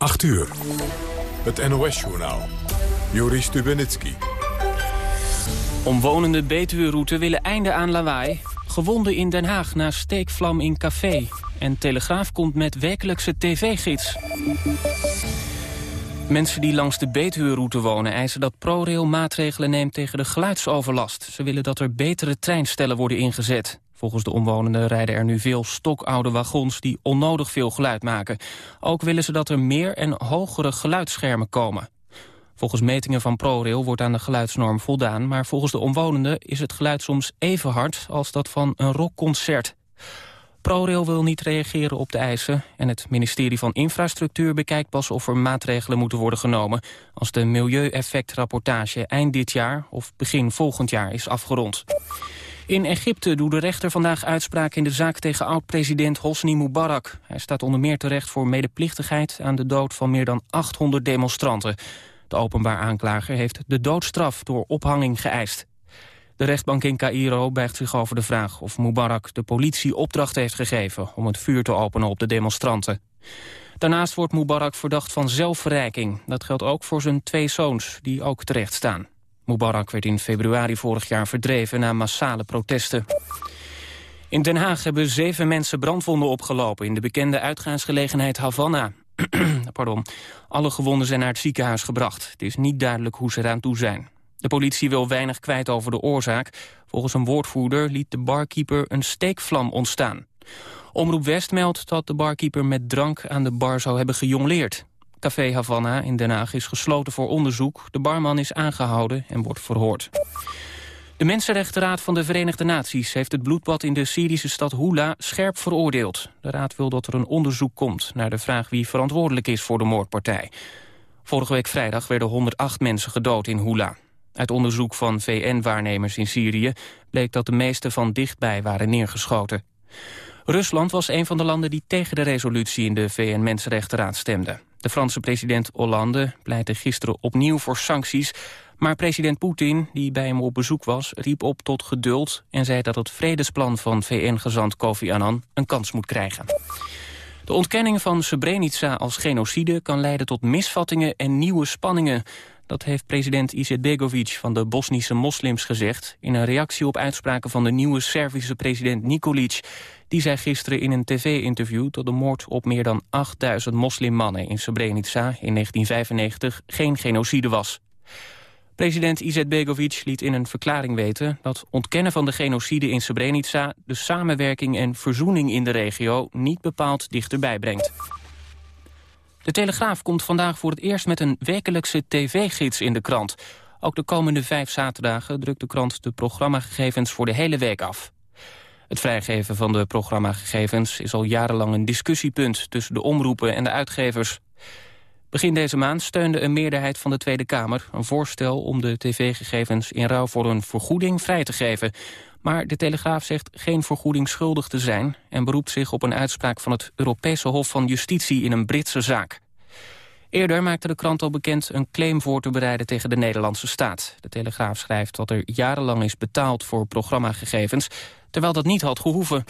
8 uur. Het NOS-journaal. Joris Stubenitski. Omwonenden Betuwe-route willen einde aan lawaai. Gewonden in Den Haag na steekvlam in café. En Telegraaf komt met wekelijkse tv-gids. Mensen die langs de Betuwe-route wonen eisen dat ProRail maatregelen neemt tegen de geluidsoverlast. Ze willen dat er betere treinstellen worden ingezet. Volgens de omwonenden rijden er nu veel stokoude wagons die onnodig veel geluid maken. Ook willen ze dat er meer en hogere geluidsschermen komen. Volgens metingen van ProRail wordt aan de geluidsnorm voldaan... maar volgens de omwonenden is het geluid soms even hard als dat van een rockconcert. ProRail wil niet reageren op de eisen... en het ministerie van Infrastructuur bekijkt pas of er maatregelen moeten worden genomen... als de milieueffectrapportage eind dit jaar of begin volgend jaar is afgerond. In Egypte doet de rechter vandaag uitspraak in de zaak tegen oud-president Hosni Mubarak. Hij staat onder meer terecht voor medeplichtigheid aan de dood van meer dan 800 demonstranten. De openbaar aanklager heeft de doodstraf door ophanging geëist. De rechtbank in Cairo buigt zich over de vraag of Mubarak de politie opdracht heeft gegeven om het vuur te openen op de demonstranten. Daarnaast wordt Mubarak verdacht van zelfverrijking. Dat geldt ook voor zijn twee zoons, die ook terecht staan. Mubarak werd in februari vorig jaar verdreven na massale protesten. In Den Haag hebben zeven mensen brandwonden opgelopen... in de bekende uitgaansgelegenheid Havana. Pardon. Alle gewonden zijn naar het ziekenhuis gebracht. Het is niet duidelijk hoe ze eraan toe zijn. De politie wil weinig kwijt over de oorzaak. Volgens een woordvoerder liet de barkeeper een steekvlam ontstaan. Omroep West meldt dat de barkeeper met drank aan de bar zou hebben gejongleerd. Café Havana in Den Haag is gesloten voor onderzoek. De barman is aangehouden en wordt verhoord. De Mensenrechtenraad van de Verenigde Naties heeft het bloedbad in de Syrische stad Hula scherp veroordeeld. De raad wil dat er een onderzoek komt naar de vraag wie verantwoordelijk is voor de moordpartij. Vorige week vrijdag werden 108 mensen gedood in Hula. Uit onderzoek van VN-waarnemers in Syrië bleek dat de meeste van dichtbij waren neergeschoten. Rusland was een van de landen die tegen de resolutie in de VN-Mensenrechtenraad stemde. De Franse president Hollande pleitte gisteren opnieuw voor sancties... maar president Poetin, die bij hem op bezoek was, riep op tot geduld... en zei dat het vredesplan van VN-gezant Kofi Annan een kans moet krijgen. De ontkenning van Srebrenica als genocide kan leiden tot misvattingen en nieuwe spanningen. Dat heeft president Izetbegovic van de Bosnische moslims gezegd... in een reactie op uitspraken van de nieuwe Servische president Nikolic. Die zei gisteren in een tv-interview dat de moord op meer dan 8000 moslimmannen in Srebrenica in 1995 geen genocide was. President Izetbegovic liet in een verklaring weten dat ontkennen van de genocide in Srebrenica de samenwerking en verzoening in de regio niet bepaald dichterbij brengt. De Telegraaf komt vandaag voor het eerst met een wekelijkse tv-gids in de krant. Ook de komende vijf zaterdagen drukt de krant de programmagegevens voor de hele week af. Het vrijgeven van de programmagegevens is al jarenlang een discussiepunt tussen de omroepen en de uitgevers. Begin deze maand steunde een meerderheid van de Tweede Kamer een voorstel om de tv-gegevens in ruil voor een vergoeding vrij te geven. Maar de Telegraaf zegt geen vergoeding schuldig te zijn... en beroept zich op een uitspraak van het Europese Hof van Justitie in een Britse zaak. Eerder maakte de krant al bekend een claim voor te bereiden tegen de Nederlandse staat. De Telegraaf schrijft dat er jarenlang is betaald voor programmagegevens... terwijl dat niet had gehoeven.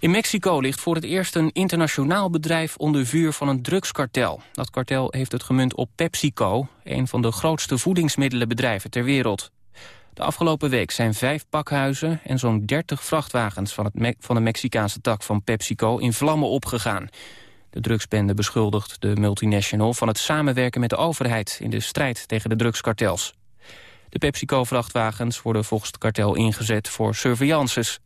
In Mexico ligt voor het eerst een internationaal bedrijf onder vuur van een drugskartel. Dat kartel heeft het gemunt op PepsiCo, een van de grootste voedingsmiddelenbedrijven ter wereld. De afgelopen week zijn vijf pakhuizen en zo'n 30 vrachtwagens van, het van de Mexicaanse tak van PepsiCo in vlammen opgegaan. De drugsbende beschuldigt de multinational van het samenwerken met de overheid in de strijd tegen de drugskartels. De PepsiCo-vrachtwagens worden volgens het kartel ingezet voor surveillances.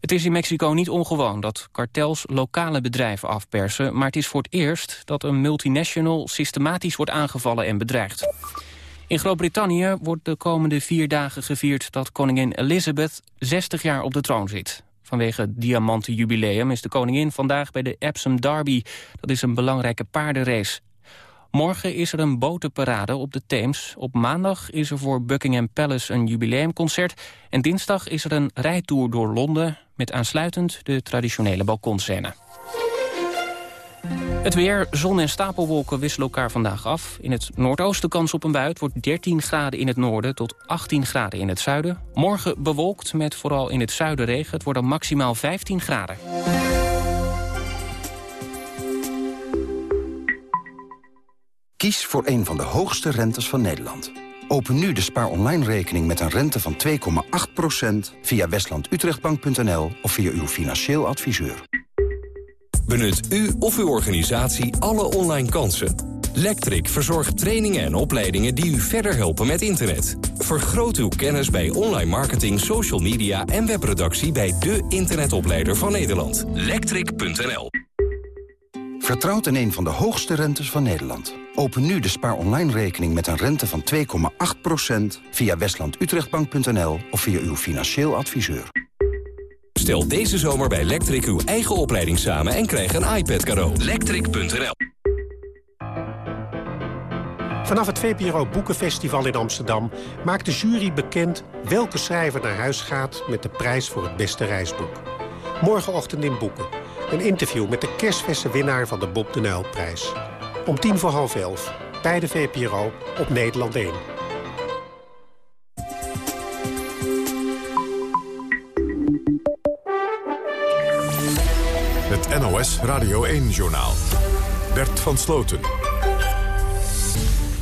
Het is in Mexico niet ongewoon dat kartels lokale bedrijven afpersen... maar het is voor het eerst dat een multinational systematisch wordt aangevallen en bedreigd. In Groot-Brittannië wordt de komende vier dagen gevierd dat koningin Elizabeth 60 jaar op de troon zit. Vanwege het diamantenjubileum is de koningin vandaag bij de Epsom Derby. Dat is een belangrijke paardenrace. Morgen is er een botenparade op de Theems. Op maandag is er voor Buckingham Palace een jubileumconcert. En dinsdag is er een rijtour door Londen... met aansluitend de traditionele balkonscène. Het weer, zon en stapelwolken wisselen elkaar vandaag af. In het noordoosten kans op een bui. Het wordt 13 graden in het noorden tot 18 graden in het zuiden. Morgen bewolkt met vooral in het zuiden regen. Het wordt dan maximaal 15 graden. Kies voor een van de hoogste rentes van Nederland. Open nu de spaar online rekening met een rente van 2,8% via westlandutrechtbank.nl of via uw financieel adviseur. Benut u of uw organisatie alle online kansen. Lectric verzorgt trainingen en opleidingen die u verder helpen met internet. Vergroot uw kennis bij online marketing, social media en webproductie bij de internetopleider van Nederland. Lectric.nl Vertrouwt in een van de hoogste rentes van Nederland. Open nu de spaar online rekening met een rente van 2,8% via westlandutrechtbank.nl of via uw financieel adviseur. Stel deze zomer bij Lectric uw eigen opleiding samen en krijg een iPad cadeau. Lectric.nl Vanaf het VPRO Boekenfestival in Amsterdam maakt de jury bekend welke schrijver naar huis gaat met de prijs voor het beste reisboek. Morgenochtend in Boeken. Een interview met de kerstverse winnaar van de Bob de Nuilprijs. Om tien voor half elf. Bij de VPRO op Nederland 1. Radio 1-journaal. Bert van Sloten.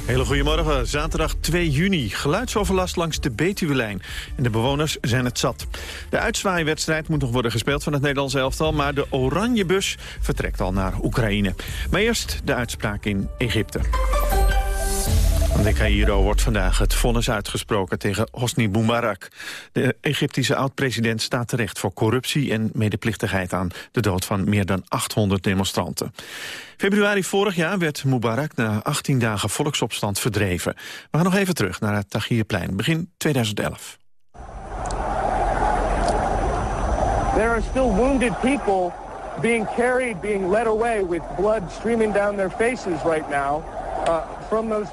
Hele goedemorgen, zaterdag 2 juni. Geluidsoverlast langs de Betuwelijn. En de bewoners zijn het zat. De uitzwaaiwedstrijd moet nog worden gespeeld van het Nederlands elftal... maar de Oranjebus vertrekt al naar Oekraïne. Maar eerst de uitspraak in Egypte. De Cairo wordt vandaag het vonnis uitgesproken tegen Hosni Mubarak. De Egyptische oud-president staat terecht voor corruptie en medeplichtigheid aan de dood van meer dan 800 demonstranten. Februari vorig jaar werd Mubarak na 18 dagen volksopstand verdreven. We gaan nog even terug naar het Tahrirplein, begin 2011. There are still wounded people being carried, being led away with blood streaming down their faces right now uh, from those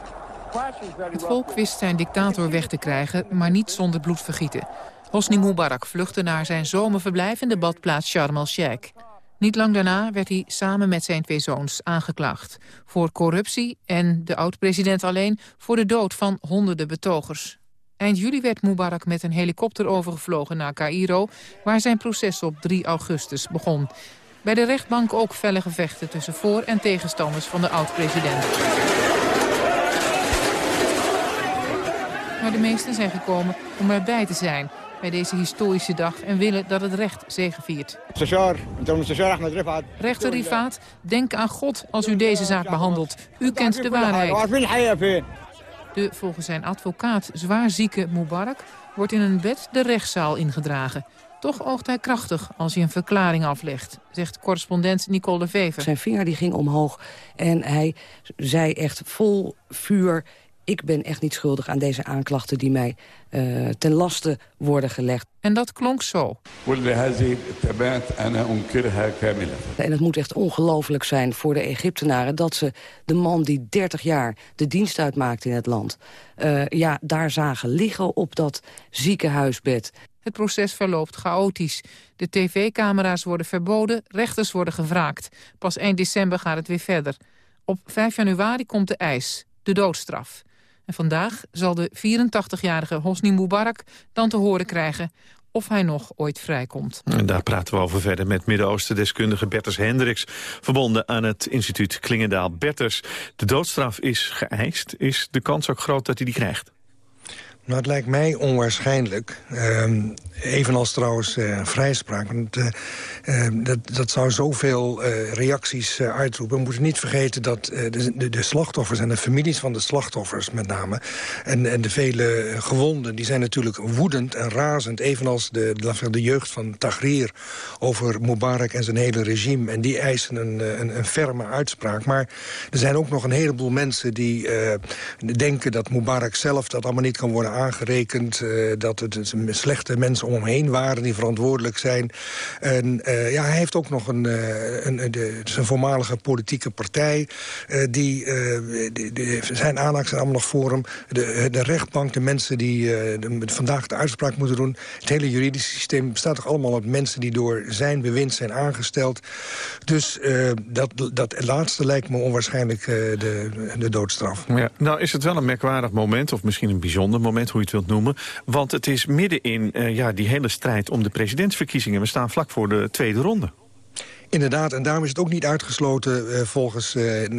het volk wist zijn dictator weg te krijgen, maar niet zonder bloedvergieten. Hosni Mubarak vluchtte naar zijn zomerverblijf in de badplaats Sharm el-Sheikh. Niet lang daarna werd hij samen met zijn twee zoons aangeklaagd... voor corruptie en, de oud-president alleen, voor de dood van honderden betogers. Eind juli werd Mubarak met een helikopter overgevlogen naar Cairo... waar zijn proces op 3 augustus begon. Bij de rechtbank ook felle gevechten tussen voor- en tegenstanders van de oud-president. Maar de meesten zijn gekomen om erbij te zijn bij deze historische dag en willen dat het recht zegeviert. Rechter Rifaat, denk aan God als u deze zaak behandelt. U kent de waarheid. De volgens zijn advocaat zwaarzieke Mubarak wordt in een bed de rechtszaal ingedragen. Toch oogt hij krachtig als hij een verklaring aflegt, zegt correspondent Nicole de Vever. Zijn vinger die ging omhoog en hij zei echt vol vuur ik ben echt niet schuldig aan deze aanklachten die mij uh, ten laste worden gelegd. En dat klonk zo. En het moet echt ongelooflijk zijn voor de Egyptenaren... dat ze de man die 30 jaar de dienst uitmaakte in het land... Uh, ja, daar zagen liggen op dat ziekenhuisbed. Het proces verloopt chaotisch. De tv-camera's worden verboden, rechters worden gevraagd. Pas 1 december gaat het weer verder. Op 5 januari komt de eis, de doodstraf. En vandaag zal de 84-jarige Hosni Mubarak dan te horen krijgen of hij nog ooit vrijkomt. En daar praten we over verder met Midden-Oosten-deskundige Berters Hendricks... verbonden aan het instituut Klingendaal. Berters, de doodstraf is geëist. Is de kans ook groot dat hij die krijgt? Nou, het lijkt mij onwaarschijnlijk. Uh, evenals trouwens uh, vrijspraak. Want, uh, dat, dat zou zoveel reacties uitroepen. We moeten niet vergeten dat de, de, slachtoffers en de families van de slachtoffers met name... en, en de vele gewonden, die zijn natuurlijk woedend en razend. Evenals de, de, de jeugd van Tahrir over Mubarak en zijn hele regime. En die eisen een, een, een ferme uitspraak. Maar er zijn ook nog een heleboel mensen die denken dat Mubarak zelf... dat allemaal niet kan worden aangerekend. Uh, dat het slechte mensen om hem heen waren die verantwoordelijk zijn. En uh, ja, hij heeft ook nog een, uh, een, de, zijn voormalige politieke partij. die, die, zijn aanhangers zijn allemaal nog voor hem. De, de rechtbank, de mensen die vandaag de uitspraak moeten doen. Het hele juridische systeem bestaat toch allemaal uit mensen die door zijn bewind zijn aangesteld. Dus dat, dat laatste lijkt me onwaarschijnlijk de, de doodstraf. Ja, nou is het wel een merkwaardig moment, of misschien een bijzonder moment hoe je het wilt noemen. Want het is midden in uh, ja, die hele strijd om de presidentsverkiezingen. We staan vlak voor de tweede ronde. Inderdaad, en daarom is het ook niet uitgesloten uh, volgens uh,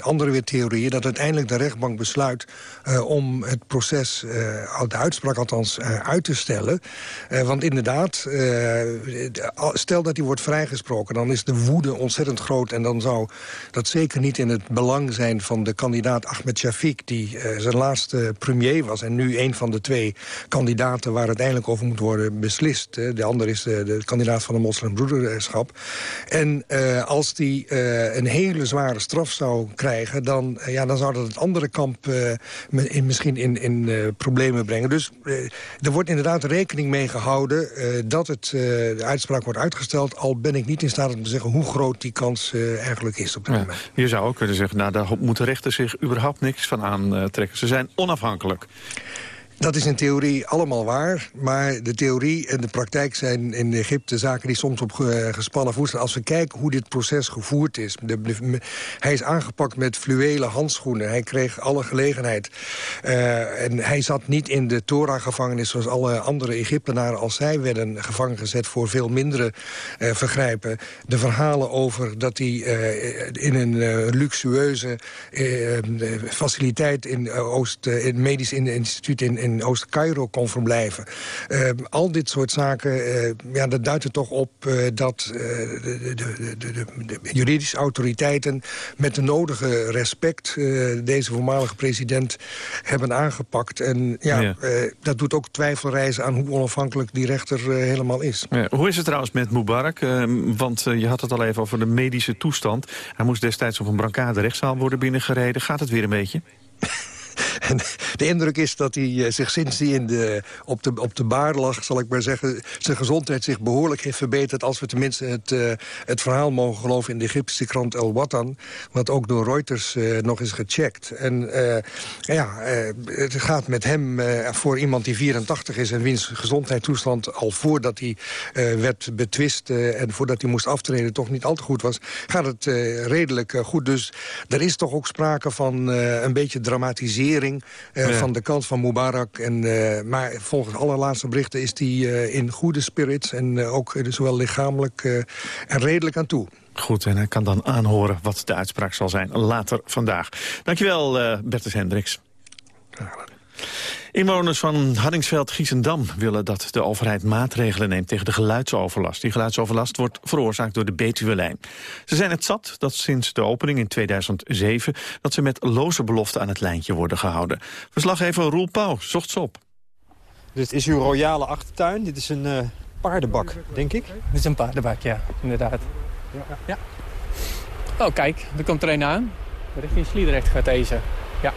andere weer theorieën... dat uiteindelijk de rechtbank besluit om het proces, de uitspraak althans, uit te stellen. want inderdaad, stel dat hij wordt vrijgesproken... dan is de woede ontzettend groot en dan zou dat zeker niet in het belang zijn... van de kandidaat Ahmed Shafiq, die zijn laatste premier was... en nu een van de twee kandidaten waar uiteindelijk over moet worden beslist. de ander is de kandidaat van de moslimbroederschap... En uh, als die uh, een hele zware straf zou krijgen... dan, uh, ja, dan zou dat het andere kamp in, misschien in, in problemen brengen. Dus er wordt inderdaad rekening mee gehouden... dat het, de uitspraak wordt uitgesteld... al ben ik niet in staat om te zeggen hoe groot die kans eigenlijk is op dit ja, moment. Je zou ook kunnen zeggen, nou, daar moeten rechters zich überhaupt niks van aantrekken. Ze zijn onafhankelijk. Dat is in theorie allemaal waar. Maar de theorie en de praktijk zijn in Egypte zaken die soms op gespannen voet staan. Als we kijken hoe dit proces gevoerd is. Hij is aangepakt met fluwelen handschoenen. Hij kreeg alle gelegenheid. Uh, en hij zat niet in de Torah-gevangenis zoals alle andere Egyptenaren. Als zij werden gevangen gezet voor veel mindere uh, vergrijpen. De verhalen over dat hij in een luxueuze faciliteit in Oost, in medisch instituut in in Oost-Cairo kon verblijven. Uh, al dit soort zaken, uh, ja, dat duidt er toch op uh, dat de, de, de, de, juridische autoriteiten... met de nodige respect deze voormalige president hebben aangepakt. En ja, ja. dat doet ook twijfel reizen aan hoe onafhankelijk die rechter helemaal is. Ja, hoe is het trouwens met Mubarak? want je had het al even over de medische toestand. Hij moest destijds op een brancade rechtszaal worden binnengereden. Gaat het weer een beetje? De indruk is dat hij eh, zich sinds hij in de, op, de, op de baar lag, zal ik maar zeggen... zijn gezondheid zich behoorlijk heeft verbeterd... als we tenminste het, uh, het verhaal mogen geloven in de Egyptische krant El Watan... wat ook door Reuters uh, nog is gecheckt. En ja, het gaat met hem voor iemand die 84 is... en wiens gezondheidstoestand al voordat hij werd betwist... en voordat hij moest aftreden toch niet al te goed was... gaat het redelijk goed. Dus er is toch ook sprake van een beetje dramatisering uh, van de kant van Mubarak. En, uh, maar volgens allerlaatste berichten is hij uh, in goede spirits... en ook zowel lichamelijk en redelijk aan toe. Goed, en hij kan dan aanhoren wat de uitspraak zal zijn later vandaag. Dankjewel, Bertus Hendricks. Inwoners van Hardingsveld-Giessendam willen dat de overheid maatregelen neemt tegen de geluidsoverlast. Die geluidsoverlast wordt veroorzaakt door de Betuwe-lijn. Ze zijn het zat dat sinds de opening in 2007 dat ze met loze beloften aan het lijntje worden gehouden. Verslaggever Roel Pauw zocht ze op. Dit is uw royale achtertuin. Dit is een uh, paardenbak, denk ik. Dit is een paardenbak, ja, inderdaad. Ja. ja. Oh, kijk, er komt er een aan. Richting Sliedrecht gaat deze. Ja.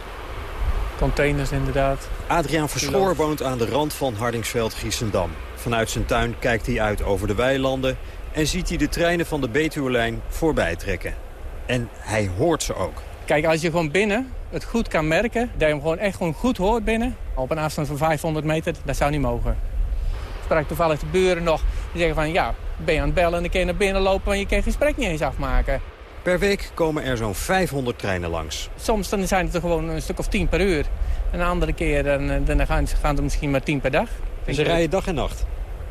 Containers inderdaad. Adriaan Verschoor woont aan de rand van Hardingsveld-Giessendam. Vanuit zijn tuin kijkt hij uit over de weilanden... en ziet hij de treinen van de Betuwe-lijn voorbij trekken. En hij hoort ze ook. Kijk, als je gewoon binnen het goed kan merken... dat je hem gewoon echt gewoon goed hoort binnen... op een afstand van 500 meter, dat zou niet mogen. Ik sprak toevallig de buren nog. Die zeggen van, ja, ben je aan het bellen... en dan kun je naar binnen lopen... en je kan het gesprek niet eens afmaken. Per week komen er zo'n 500 treinen langs. Soms dan zijn het er gewoon een stuk of 10 per uur. En een andere keer dan, eh, dan gaan, ze, gaan er misschien maar 10 per dag. En ze rijden dag en nacht?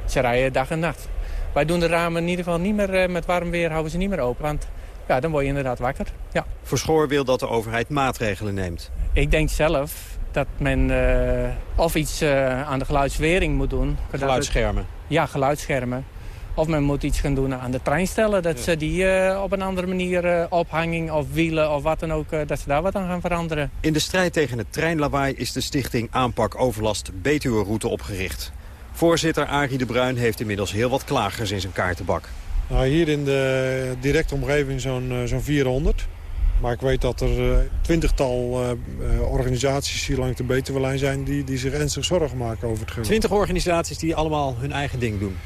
Ze rijden dag en nacht. Wij doen de ramen in ieder geval niet meer, eh, met warm weer houden ze niet meer open. Want ja, dan word je inderdaad wakker. Ja. Verschoor wil dat de overheid maatregelen neemt. Ik denk zelf dat men uh, of iets uh, aan de geluidswering moet doen. Geluidsschermen? Ja, geluidsschermen. Of men moet iets gaan doen aan de treinstellen. Dat ze die uh, op een andere manier uh, ophanging of wielen of wat dan ook... Uh, dat ze daar wat aan gaan veranderen. In de strijd tegen het treinlawaai is de stichting Aanpak Overlast Betuwe Route opgericht. Voorzitter Arie de Bruin heeft inmiddels heel wat klagers in zijn kaartenbak. Nou, hier in de directe omgeving zo'n zo'n 400. Maar ik weet dat er twintigtal organisaties hier langs de Betuwe-lijn zijn... Die, die zich ernstig zorgen maken over het gebied. Twintig organisaties die allemaal hun eigen ding doen.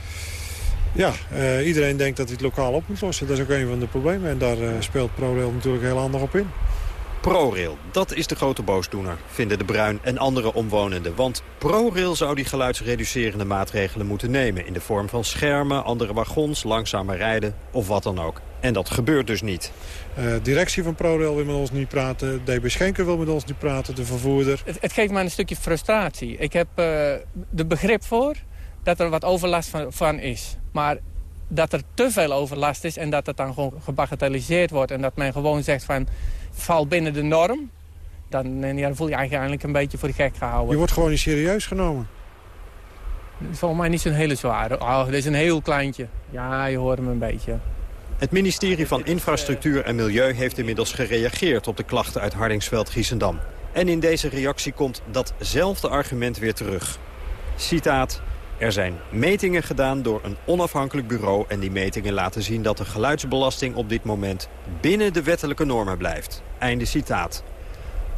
Ja, uh, iedereen denkt dat hij het lokaal op moet lossen. Dat is ook een van de problemen. En daar uh, speelt ProRail natuurlijk heel handig op in. ProRail, dat is de grote boosdoener, vinden de Bruin en andere omwonenden. Want ProRail zou die geluidsreducerende maatregelen moeten nemen... in de vorm van schermen, andere wagons, langzamer rijden of wat dan ook. En dat gebeurt dus niet. Uh, directie van ProRail wil met ons niet praten. DB Schenker wil met ons niet praten, de vervoerder. Het, het geeft mij een stukje frustratie. Ik heb uh, er begrip voor dat er wat overlast van, van is. Maar dat er te veel overlast is en dat het dan gewoon gebagatelliseerd wordt... en dat men gewoon zegt van, val binnen de norm... dan, ja, dan voel je eigenlijk een beetje voor de gek gehouden. Je wordt gewoon niet serieus genomen. Volgens mij niet zo'n hele zware. Oh, dit is een heel kleintje. Ja, je hoort hem een beetje. Het ministerie van Infrastructuur en Milieu heeft inmiddels gereageerd op de klachten uit Hardingsveld-Giessendam. En in deze reactie komt datzelfde argument weer terug. Citaat, er zijn metingen gedaan door een onafhankelijk bureau... en die metingen laten zien dat de geluidsbelasting op dit moment binnen de wettelijke normen blijft. Einde citaat.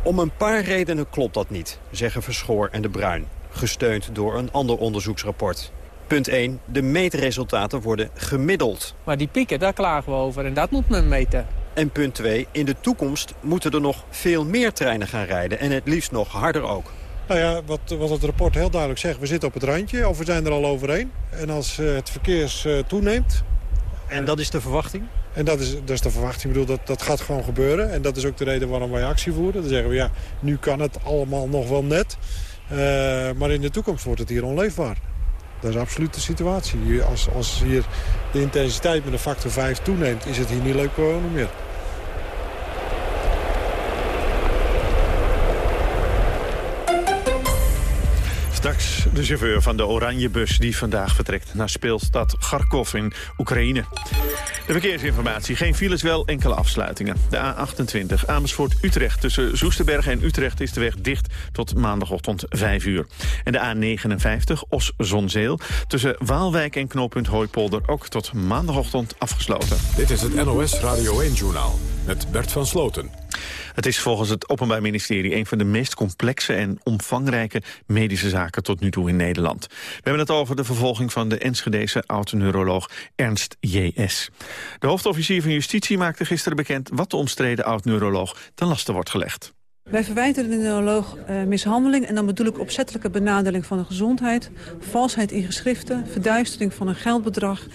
Om een paar redenen klopt dat niet, zeggen Verschoor en De Bruin. Gesteund door een ander onderzoeksrapport. Punt 1. De meetresultaten worden gemiddeld. Maar die pieken, daar klagen we over en dat moet men meten. En punt 2. In de toekomst moeten er nog veel meer treinen gaan rijden. En het liefst nog harder ook. Nou ja, wat, wat het rapport heel duidelijk zegt, we zitten op het randje of we zijn er al overheen. En als uh, het verkeers uh, toeneemt... En dat is de verwachting? En dat is, dat is de verwachting. Ik bedoel, dat, dat gaat gewoon gebeuren. En dat is ook de reden waarom wij actie voeren. Dan zeggen we, ja, nu kan het allemaal nog wel net. Uh, maar in de toekomst wordt het hier onleefbaar. Dat is absoluut de situatie. Als, als hier de intensiteit met een factor 5 toeneemt... is het hier niet leuk wonen meer. De chauffeur van de Oranjebus die vandaag vertrekt naar speelstad Kharkov in Oekraïne. De verkeersinformatie. Geen files, wel enkele afsluitingen. De A28 Amersfoort-Utrecht. Tussen Zoesterberg en Utrecht is de weg dicht tot maandagochtend 5 uur. En de A59 Os-Zonzeel. Tussen Waalwijk en knooppunt Hooipolder ook tot maandagochtend afgesloten. Dit is het NOS Radio 1-journaal met Bert van Sloten. Het is volgens het Openbaar Ministerie een van de meest complexe en omvangrijke medische zaken tot nu toe in Nederland. We hebben het over de vervolging van de Enschedese oud-neuroloog Ernst J.S. De hoofdofficier van Justitie maakte gisteren bekend wat de omstreden oud-neuroloog ten laste wordt gelegd. Wij verwijten de neuroloog uh, mishandeling en dan bedoel ik opzettelijke benadeling van de gezondheid, valsheid in geschriften, verduistering van een geldbedrag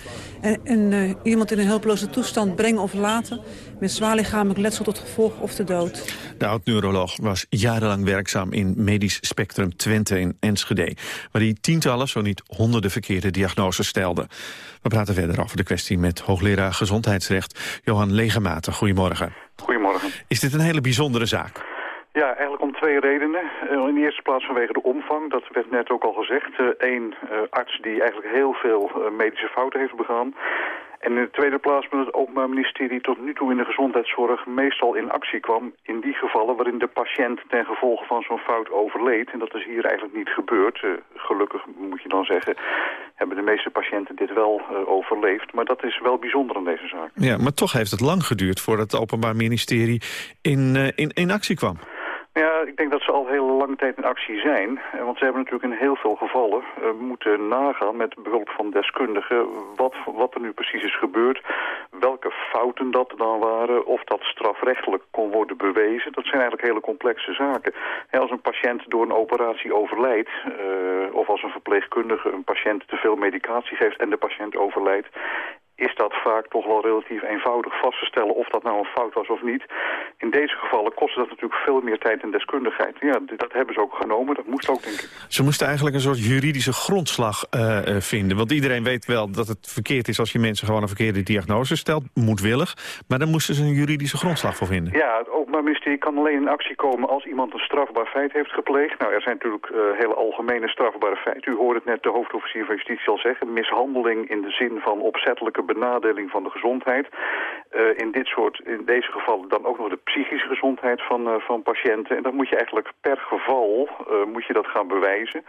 en, en uh, iemand in een hulpeloze toestand brengen of laten met zwaar lichamelijk letsel tot gevolg of de dood. De oud-neuroloog was jarenlang werkzaam in medisch spectrum Twente in Enschede, waar hij tientallen, zo niet honderden verkeerde diagnoses stelde. We praten verder over de kwestie met hoogleraar gezondheidsrecht Johan Legematen. Goedemorgen. Goedemorgen. Is dit een hele bijzondere zaak? Ja, eigenlijk om twee redenen. Uh, in de eerste plaats vanwege de omvang, dat werd net ook al gezegd. Eén uh, uh, arts die eigenlijk heel veel medische fouten heeft begaan. En in de tweede plaats met het Openbaar Ministerie tot nu toe in de gezondheidszorg meestal in actie kwam in die gevallen waarin de patiënt ten gevolge van zo'n fout overleed. En dat is hier eigenlijk niet gebeurd. Gelukkig moet je dan zeggen, hebben de meeste patiënten dit wel overleefd. Maar dat is wel bijzonder aan deze zaak. Ja, maar toch heeft het lang geduurd voordat het Openbaar Ministerie in, in, in actie kwam. Ja, ik denk dat ze al heel lange tijd in actie zijn. Want ze hebben natuurlijk in heel veel gevallen uh, moeten nagaan met behulp van deskundigen wat, wat er nu precies is gebeurd. Welke fouten dat dan waren, of dat strafrechtelijk kon worden bewezen. Dat zijn eigenlijk hele complexe zaken. En als een patiënt door een operatie overlijdt, uh, of als een verpleegkundige een patiënt te veel medicatie geeft en de patiënt overlijdt, is dat vaak toch wel relatief eenvoudig vast te stellen of dat nou een fout was of niet. In deze gevallen kostte dat natuurlijk veel meer tijd en deskundigheid. Ja, dat hebben ze ook genomen, dat moest ook, denk ik. Ze moesten eigenlijk een soort juridische grondslag uh, vinden. Want iedereen weet wel dat het verkeerd is als je mensen gewoon een verkeerde diagnose stelt, moedwillig. Maar dan moesten ze een juridische grondslag voor vinden. Ja, het Openbaar Ministerie kan alleen in actie komen als iemand een strafbaar feit heeft gepleegd. Nou, er zijn natuurlijk uh, hele algemene strafbare feiten. U hoorde het net de hoofdofficier van Justitie al zeggen. Mishandeling in de zin van opzettelijke benadeling van de gezondheid. Uh, in, dit soort, in deze gevallen dan ook nog de psychische gezondheid van, uh, van patiënten. En dan moet je eigenlijk per geval uh, moet je dat gaan bewijzen.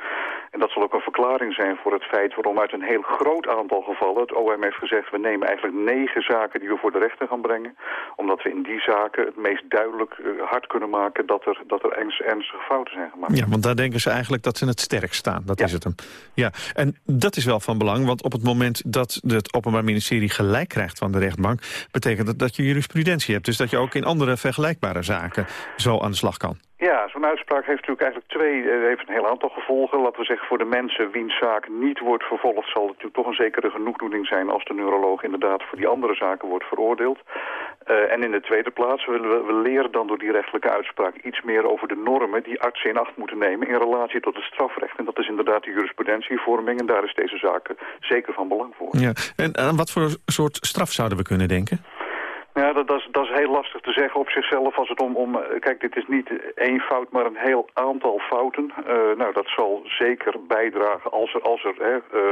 En dat zal ook een verklaring zijn voor het feit waarom uit een heel groot aantal gevallen het OM heeft gezegd... we nemen eigenlijk negen zaken die we voor de rechter gaan brengen. Omdat we in die zaken het meest duidelijk hard kunnen maken dat er, dat er ernstige fouten zijn gemaakt. Ja, want daar denken ze eigenlijk dat ze het sterk staan. Dat ja. is het hem. Ja, en dat is wel van belang, want op het moment dat het Openbaar Ministerie gelijk krijgt van de rechtbank... betekent dat dat je jurisprudentie hebt. Dus dat je ook in andere vergelijkbare zaken zo aan de slag kan. Ja, zo'n uitspraak heeft natuurlijk eigenlijk twee, uh, heeft een heel aantal gevolgen. Laten we zeggen, voor de mensen wiens zaak niet wordt vervolgd... zal het natuurlijk toch een zekere genoegdoening zijn... als de neuroloog inderdaad voor die andere zaken wordt veroordeeld. Uh, en in de tweede plaats willen we, we leren dan door die rechtelijke uitspraak... iets meer over de normen die artsen in acht moeten nemen... in relatie tot het strafrecht. En dat is inderdaad de jurisprudentievorming... en daar is deze zaak zeker van belang voor. Ja. En aan wat voor soort straf zouden we kunnen denken? Ja, dat, dat, is, dat is heel lastig te zeggen op zichzelf als het om... om kijk, dit is niet één fout, maar een heel aantal fouten. Uh, nou, dat zal zeker bijdragen als er, als er hè, uh,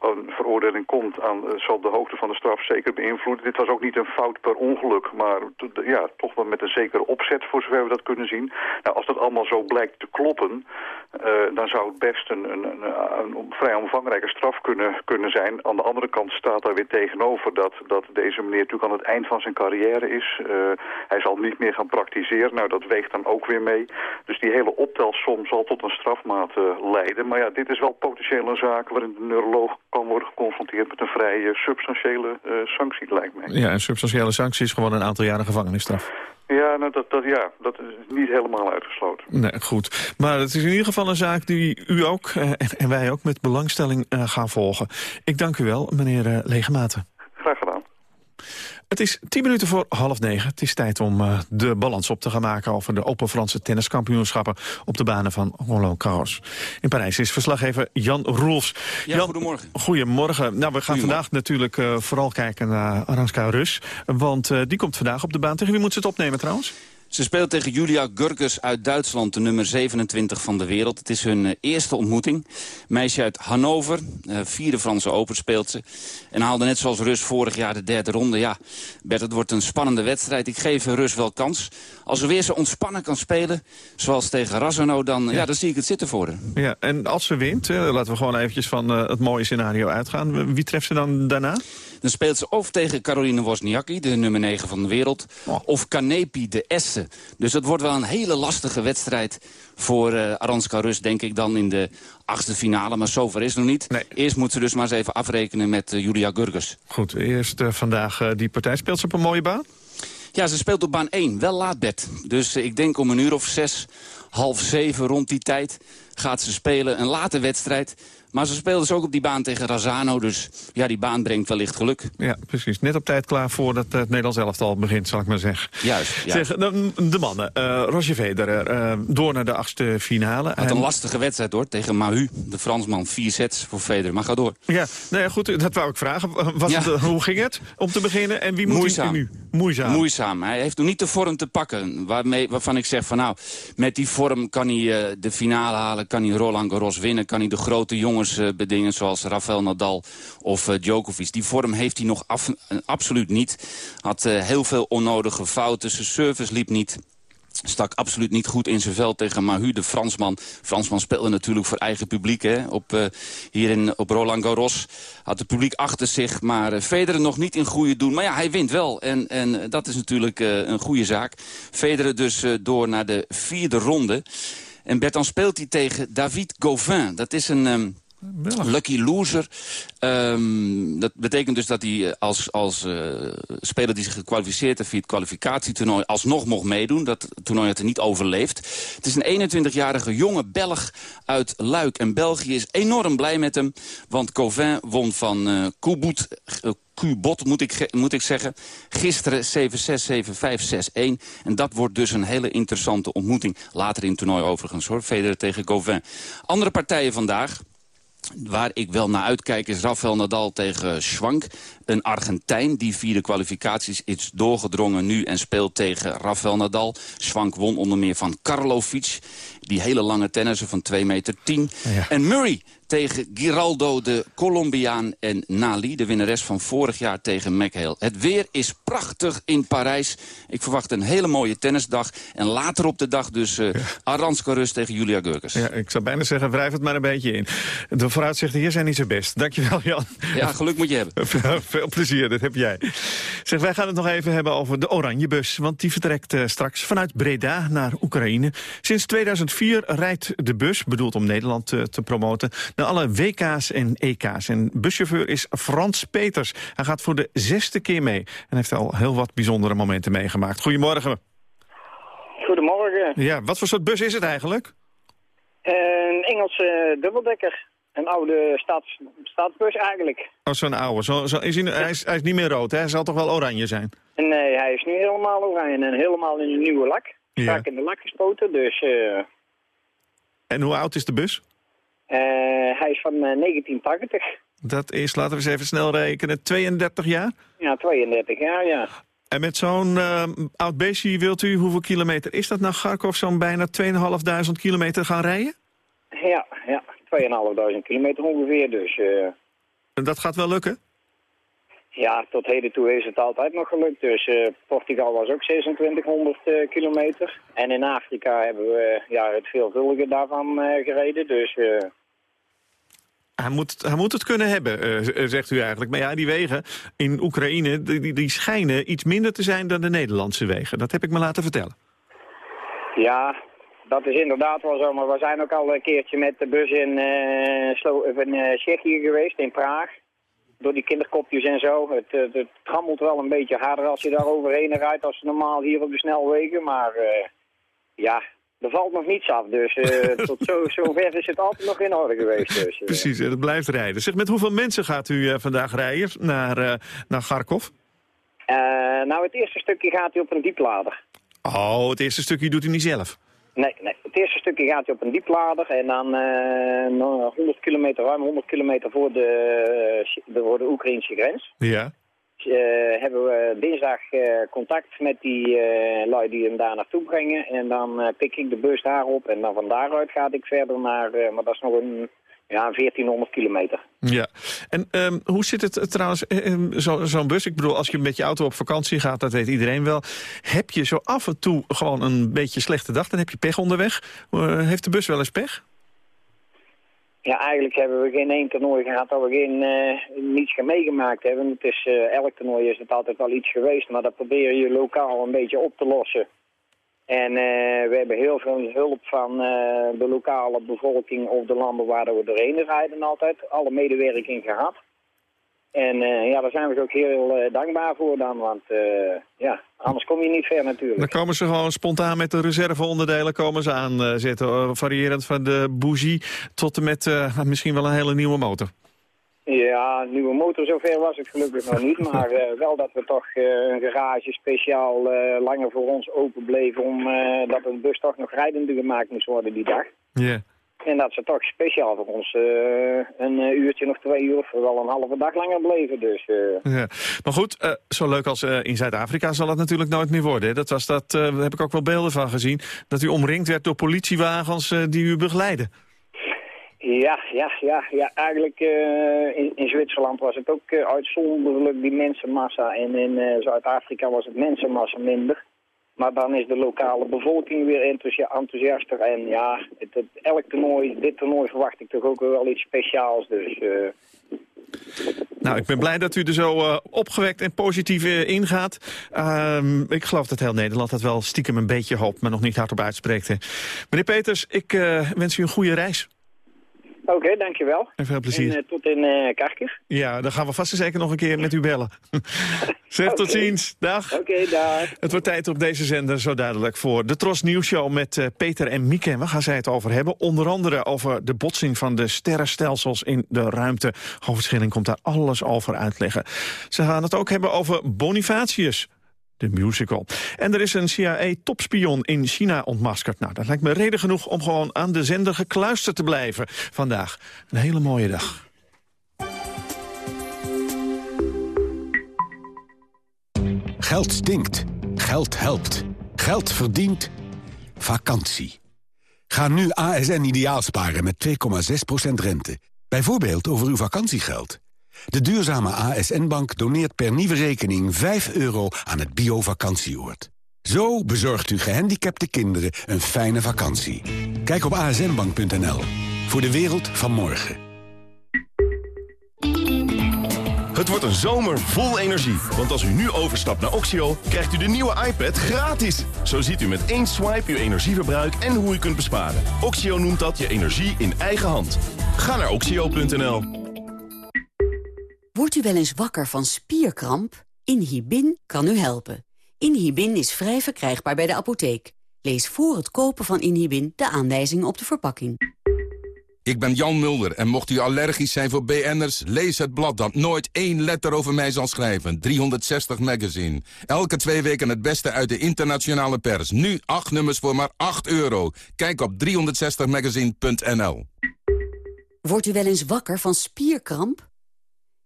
een veroordeling komt... Aan, uh, zal de hoogte van de straf zeker beïnvloeden. Dit was ook niet een fout per ongeluk, maar ja, toch wel met een zekere opzet... voor zover we dat kunnen zien. Nou, als dat allemaal zo blijkt te kloppen... dan zou het best een, een, een, vrij omvangrijke straf kunnen, kunnen zijn. Aan de andere kant staat daar weer tegenover... dat, dat deze meneer natuurlijk aan het eind van zijn carrière is. Uh, hij zal niet meer gaan praktiseren. Nou, dat weegt dan ook weer mee. Dus die hele optelsom zal tot een strafmaat leiden. Maar ja, dit is wel potentieel een zaak waarin de neuroloog kan worden geconfronteerd met een vrij uh, substantiële sanctie, lijkt mij. Ja, een substantiële sanctie is gewoon een aantal jaren gevangenisstraf. Ja, nou, dat, dat, ja, dat is niet helemaal uitgesloten. Nee, goed. Maar het is in ieder geval een zaak die u ook en, en wij ook met belangstelling gaan volgen. Ik dank u wel, meneer Legematen. Graag gedaan. Het is tien minuten voor half negen. Het is tijd om uh, de balans op te gaan maken... over de Open Franse tenniskampioenschappen... op de banen van Roland Garros. In Parijs is verslaggever Jan Roels. Ja, Jan, goedemorgen. Goedemorgen. Nou, we gaan vandaag natuurlijk uh, vooral kijken naar Aranska Rus. Want uh, die komt vandaag op de baan. Tegen wie moet ze het opnemen trouwens? Ze speelt tegen Julia Gurkes uit Duitsland, de nummer 27 van de wereld. Het is hun uh, eerste ontmoeting. Meisje uit Hannover, uh, vierde Franse Open speelt ze. En haalde net zoals Rus vorig jaar de derde ronde. Ja, Bert, het wordt een spannende wedstrijd. Ik geef Rus wel kans. Als ze weer zo ontspannen kan spelen, zoals tegen Razzano, dan, ja. ja. dan zie ik het zitten voor haar. Ja, en als ze wint, laten we gewoon eventjes van het mooie scenario uitgaan. Wie treft ze dan daarna? Dan speelt ze of tegen Caroline Wozniacki, de nummer 9 van de wereld... Oh. of Kanepi, de Essen. Dus dat wordt wel een hele lastige wedstrijd voor uh, Aranska Rus, denk ik dan in de achtste finale. Maar zover is het nog niet. Nee. Eerst moet ze dus maar eens even afrekenen met uh, Julia Gurgers. Goed, eerst uh, vandaag die partij. Speelt ze op een mooie baan? Ja, ze speelt op baan 1. Wel laat bed. Dus ik denk om een uur of zes, half zeven rond die tijd gaat ze spelen. Een late wedstrijd. Maar ze speelden dus ook op die baan tegen Razzano. Dus ja, die baan brengt wellicht geluk. Ja, precies. Net op tijd klaar voordat het Nederlands elftal begint, zal ik maar zeggen. Juist. juist. Zeg, de, de mannen. Uh, Roger Federer, uh, door naar de achtste finale. Had een lastige wedstrijd hoor, tegen Mahu. De Fransman. Vier sets voor Federer. Maar ga door. Ja, nou ja, goed, dat wou ik vragen. Was ja. het, hoe ging het om te beginnen? En wie moet Moeizaam. nu? Moeizaam. Moeizaam. Hij heeft nog niet de vorm te pakken. Waarmee, waarvan ik zeg van nou, met die vorm kan hij uh, de finale halen. Kan hij Roland Garros winnen. Kan hij de grote jongens bedingen zoals Rafael Nadal of uh, Djokovic. Die vorm heeft hij nog af, uh, absoluut niet. Had heel veel onnodige fouten. Zijn service liep niet. Stak absoluut niet goed in zijn veld tegen Mahu, de Fransman. Fransman speelde natuurlijk voor eigen publiek. Hè? Op, uh, hier in, op Roland Garros had het publiek achter zich. Maar uh, Federer nog niet in goede doen. Maar ja, hij wint wel. En, en dat is natuurlijk een goede zaak. Federer dus door naar de vierde ronde. En Bert, dan speelt hij tegen David Gauvin. Dat is een... Um, Lucky loser. Um, dat betekent dus dat hij als, als uh, speler die zich gekwalificeerd heeft via het kwalificatietoernooi alsnog mocht meedoen. Dat toernooi had hij niet overleefd. Het is een 21-jarige jonge Belg uit Luik. En België is enorm blij met hem. Want Covin won van uh, Kubot, moet ik, moet ik zeggen. Gisteren 7-6, 7-5, 6-1. En dat wordt dus een hele interessante ontmoeting. Later in het toernooi overigens hoor. Federer tegen Gauvin. Andere partijen vandaag. Waar ik wel naar uitkijk is Rafael Nadal tegen Schwank. Een Argentijn die via de kwalificaties is doorgedrongen nu... en speelt tegen Rafael Nadal. Schwank won onder meer van Karlovic. Die hele lange tennisser van 2 meter 10. Ja. En Murray tegen Giraldo, de Colombiaan en Nali... de winnares van vorig jaar tegen McHale. Het weer is prachtig in Parijs. Ik verwacht een hele mooie tennisdag. En later op de dag dus uh. Aranska Rus tegen Julia Gurkes. Ja, ik zou bijna zeggen, wrijf het maar een beetje in. De vooruitzichten hier zijn niet zo best. Dankjewel, Jan. Ja, geluk moet je hebben. Veel plezier, dat heb jij. Zeg, wij gaan het nog even hebben over de Oranjebus. Want die vertrekt uh, straks vanuit Breda naar Oekraïne. Sinds 2004 rijdt de bus, bedoeld om Nederland uh, te promoten... naar alle WK's en EK's. En buschauffeur is Frans Peters. Hij gaat voor de zesde keer mee. En heeft al heel wat bijzondere momenten meegemaakt. Goedemorgen. Goedemorgen. Ja, wat voor soort bus is het eigenlijk? Een Engelse dubbeldekker. Een oude stads, stadsbus eigenlijk. Oh, zo'n oude. Zo, zo, is hij, hij, is, hij is niet meer rood, hè? Hij zal toch wel oranje zijn? Nee, hij is nu helemaal oranje en helemaal in een nieuwe lak. Ja. Vaak in de lak gespoten, dus... eh, En hoe oud is de bus? Eh, hij is van eh, 1980. Dat is, laten we eens even snel rekenen, 32 jaar? Ja, 32 jaar, ja. En met zo'n eh, oud beestje wilt u, hoeveel kilometer is dat naar Garkov? Zo'n bijna 2.500 kilometer gaan rijden? Ja, ja. 2.500 kilometer ongeveer, dus... eh, En dat gaat wel lukken? ja, tot heden toe is het altijd nog gelukt. Dus eh, Portugal was ook 2600 eh, kilometer. En in Afrika hebben we ja, het veelvuldige daarvan eh, gereden, dus... Hij moet, moet het kunnen hebben, eh, eh, zegt u eigenlijk. Maar ja, die wegen in Oekraïne, die, die- schijnen iets minder te zijn dan de Nederlandse wegen. Dat heb ik me laten vertellen. Ja, dat is inderdaad wel zo. Maar we zijn ook al een keertje met de bus in, of in Tsjechië geweest, in Praag. Door die kinderkopjes en zo. Het, het, trammelt wel een beetje harder als je daar overheen rijdt als normaal hier op de snelwegen. Maar ja, er valt nog niets af. Dus eh, tot zo, zover is het altijd nog in orde geweest. Dus, eh. Precies, het blijft rijden. Zeg, met hoeveel mensen gaat u eh, vandaag rijden naar, naar Garkov? Nou, het eerste stukje gaat hij op een dieplader. Oh, het eerste stukje doet u niet zelf. Nee, nee, het eerste stukje gaat hij op een dieplader en dan nog 100 kilometer, ruim 100 kilometer voor de, de, voor de Oekraïnse grens. Ja. Eh, hebben we dinsdag eh, contact met die eh lui die hem daar naartoe brengen. En dan pik ik de bus daarop en dan van daaruit ga ik verder naar, maar dat is nog een ja, 1400 kilometer. Ja, en ehm, hoe zit het trouwens, zo- zo'n bus? Ik bedoel, als je met je auto op vakantie gaat, dat weet iedereen wel. Heb je zo af en toe gewoon een beetje slechte dag, dan heb je pech onderweg. Heeft de bus wel eens pech? Ja, eigenlijk hebben we geen één toernooi gehad dat we geen, eh, niets meegemaakt hebben. Het is, eh, elk toernooi is het altijd wel iets geweest, maar dat probeer je lokaal een beetje op te lossen. En eh, we hebben heel veel hulp van de lokale bevolking of de landen waar we doorheen rijden altijd. Alle medewerking gehad. En eh, ja, daar zijn we ze ook heel eh, dankbaar voor dan, want eh, ja, anders kom je niet ver natuurlijk. Dan komen ze gewoon spontaan met de reserveonderdelen komen ze aanzetten. eh, variërend van de bougie tot en met eh, misschien wel een hele nieuwe motor. Ja, nieuwe motor zover was het gelukkig nog niet. Maar wel dat we toch een garage speciaal langer voor ons open bleef... omdat dat een bus toch nog rijdender gemaakt moest worden die dag. Ja. En dat ze toch speciaal voor ons eh, een eh, uurtje of twee uur... of wel een halve dag langer bleven. Dus eh, Ja. Maar goed, zo leuk als in Zuid-Afrika zal het natuurlijk nooit meer worden. hè. Dat was dat, daar heb ik ook wel beelden van gezien. Dat u omringd werd door politiewagens die u begeleiden. ja, ja, ja, ja. Eigenlijk in, in Zwitserland was het ook uitzonderlijk die mensenmassa. En in Zuid-Afrika was het mensenmassa minder. Maar dan is de lokale bevolking weer enthousia- enthousiaster. En ja, het, het- elk toernooi, dit toernooi verwacht ik toch ook wel iets speciaals. Dus eh, Nou, ik ben blij dat u er zo eh, opgewekt en positief eh, ingaat. Ehm, ik geloof dat heel Nederland dat wel stiekem een beetje hoopt... maar nog niet hardop uitspreekt. hè. Meneer Peters, ik wens u een goede reis. Oké, dankjewel. En veel plezier. En eh, tot in eh Karkiv. Ja, dan gaan we vast en zeker nog een keer met u bellen. zeg, tot ziens. Dag. Oké, daar. Het wordt tijd op deze zender zo duidelijk voor de Tros Nieuws Show met eh, Peter en Mieke. En waar gaan zij het over hebben? Onder andere over de botsing van de sterrenstelsels in de ruimte. Govert Schilling komt daar alles over uitleggen. Ze gaan het ook hebben over Bonifatius. De musical. En er is een CIA-topspion in China ontmaskerd. Nou, dat lijkt me reden genoeg om gewoon aan de zender gekluisterd te blijven vandaag. Een hele mooie dag. Geld stinkt. Geld helpt. Geld verdient. Vakantie. Ga nu ASN ideaal sparen met 2,6% rente. Bijvoorbeeld over uw vakantiegeld. De duurzame ASN-bank doneert per nieuwe rekening 5 euro aan het bio-vakantieoord. Zo bezorgt u gehandicapte kinderen een fijne vakantie. Kijk op asnbank.nl. Voor de wereld van morgen. Het wordt een zomer vol energie. Want als u nu overstapt naar Oxio, krijgt u de nieuwe iPad gratis. Zo ziet u met één swipe uw energieverbruik en hoe u kunt besparen. Oxio noemt dat je energie in eigen hand. Ga naar oxio.nl. Wordt u wel eens wakker van spierkramp? Inhibin kan u helpen. Inhibin is vrij verkrijgbaar bij de apotheek. Lees voor het kopen van Inhibin de aanwijzingen op de verpakking. Ik ben Jan Mulder en mocht u allergisch zijn voor BN'ers... lees het blad dat nooit één letter over mij zal schrijven. 360 Magazine. Elke twee weken het beste uit de internationale pers. Nu acht nummers voor maar 8 euro. Kijk op 360magazine.nl Wordt u wel eens wakker van spierkramp?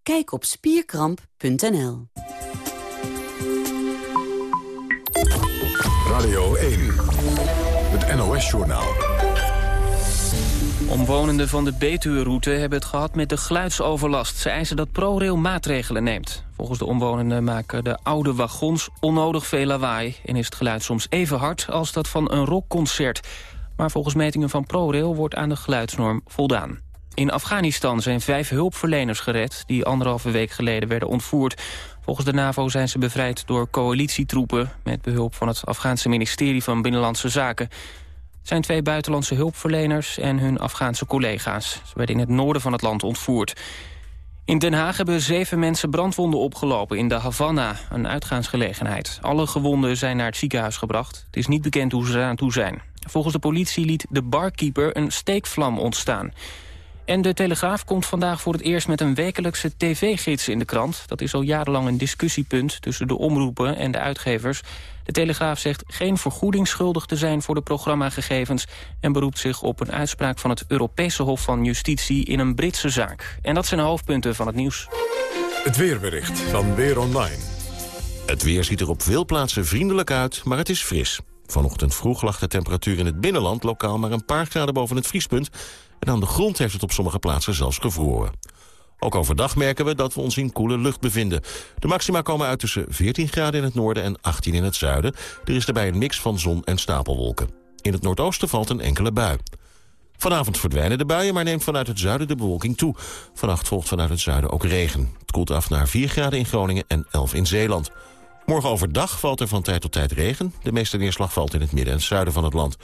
Kijk op spierkramp.nl Radio 1, het NOS-journaal. Omwonenden van de Betuwe-route hebben het gehad met de geluidsoverlast. Ze eisen dat ProRail maatregelen neemt. Volgens de omwonenden maken de oude wagons onnodig veel lawaai... en is het geluid soms even hard als dat van een rockconcert. Maar volgens metingen van ProRail wordt aan de geluidsnorm voldaan. In Afghanistan zijn vijf hulpverleners gered... die anderhalve week geleden werden ontvoerd. Volgens de NAVO zijn ze bevrijd door coalitietroepen... met behulp van het Afghaanse ministerie van Binnenlandse Zaken zijn twee buitenlandse hulpverleners en hun Afghaanse collega's. Ze werden in het noorden van het land ontvoerd. In Den Haag hebben zeven mensen brandwonden opgelopen in de Havana, een uitgaansgelegenheid. Alle gewonden zijn naar het ziekenhuis gebracht. Het is niet bekend hoe ze eraan toe zijn. Volgens de politie liet de barkeeper een steekvlam ontstaan. En de Telegraaf komt vandaag voor het eerst met een wekelijkse tv-gids in de krant. Dat is al jarenlang een discussiepunt tussen de omroepen en de uitgevers. De Telegraaf zegt geen vergoeding schuldig te zijn voor de programmagegevens... en beroept zich op een uitspraak van het Europese Hof van Justitie in een Britse zaak. En dat zijn de hoofdpunten van het nieuws. Het weerbericht van Weer Online. Het weer ziet er op veel plaatsen vriendelijk uit, maar het is fris. Vanochtend vroeg lag de temperatuur in het binnenland lokaal maar een paar graden boven het vriespunt... en aan de grond heeft het op sommige plaatsen zelfs gevroren. Ook overdag merken we dat we ons in koele lucht bevinden. De maxima komen uit tussen 14 graden in het noorden en 18 in het zuiden. Er is daarbij een mix van zon en stapelwolken. In het noordoosten valt een enkele bui. Vanavond verdwijnen de buien, maar neemt vanuit het zuiden de bewolking toe. Vannacht volgt vanuit het zuiden ook regen. Het koelt af naar 4 graden in Groningen en 11 in Zeeland. Morgen overdag valt er van tijd tot tijd regen. De meeste neerslag valt in het midden en zuiden van het land.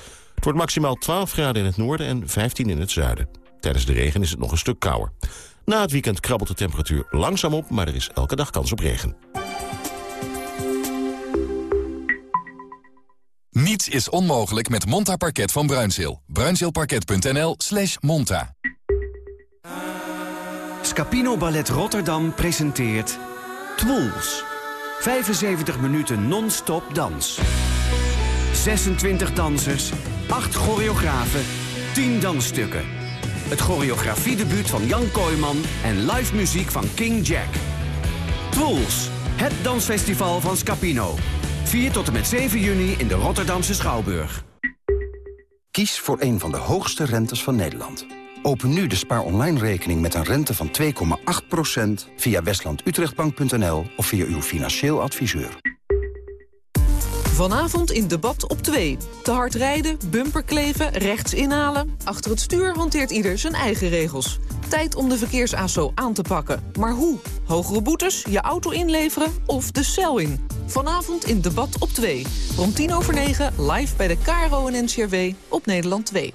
Het wordt maximaal 12 graden in het noorden en 15 in het zuiden. Tijdens de regen is het nog een stuk kouder. Na het weekend krabbelt de temperatuur langzaam op, maar er is elke dag kans op regen. Niets is onmogelijk met Monta Parket van Bruinzeel. Bruinzeelparket.nl slash monta. Scapino Ballet Rotterdam presenteert Twools. 75 minuten non-stop dans. 26 dansers, 8 choreografen, 10 dansstukken. Het choreografiedebuut van Jan Kooijman en live muziek van King Jack. Twools, het dansfestival van Scapino. 4 tot en met 7 juni in de Rotterdamse Schouwburg. Kies voor een van de hoogste rentes van Nederland. Open nu de spaar online rekening met een rente van 2,8% via westlandutrechtbank.nl of via uw financieel adviseur. Vanavond in debat op 2. Te hard rijden, bumperkleven, rechts inhalen. Achter het stuur hanteert ieder zijn eigen regels. Tijd om de verkeersasso aan te pakken. Maar hoe? Hogere boetes, je auto inleveren of de cel in? Vanavond in debat op 2. Rond 10 over 9 live bij de KRO en NCRW op Nederland 2.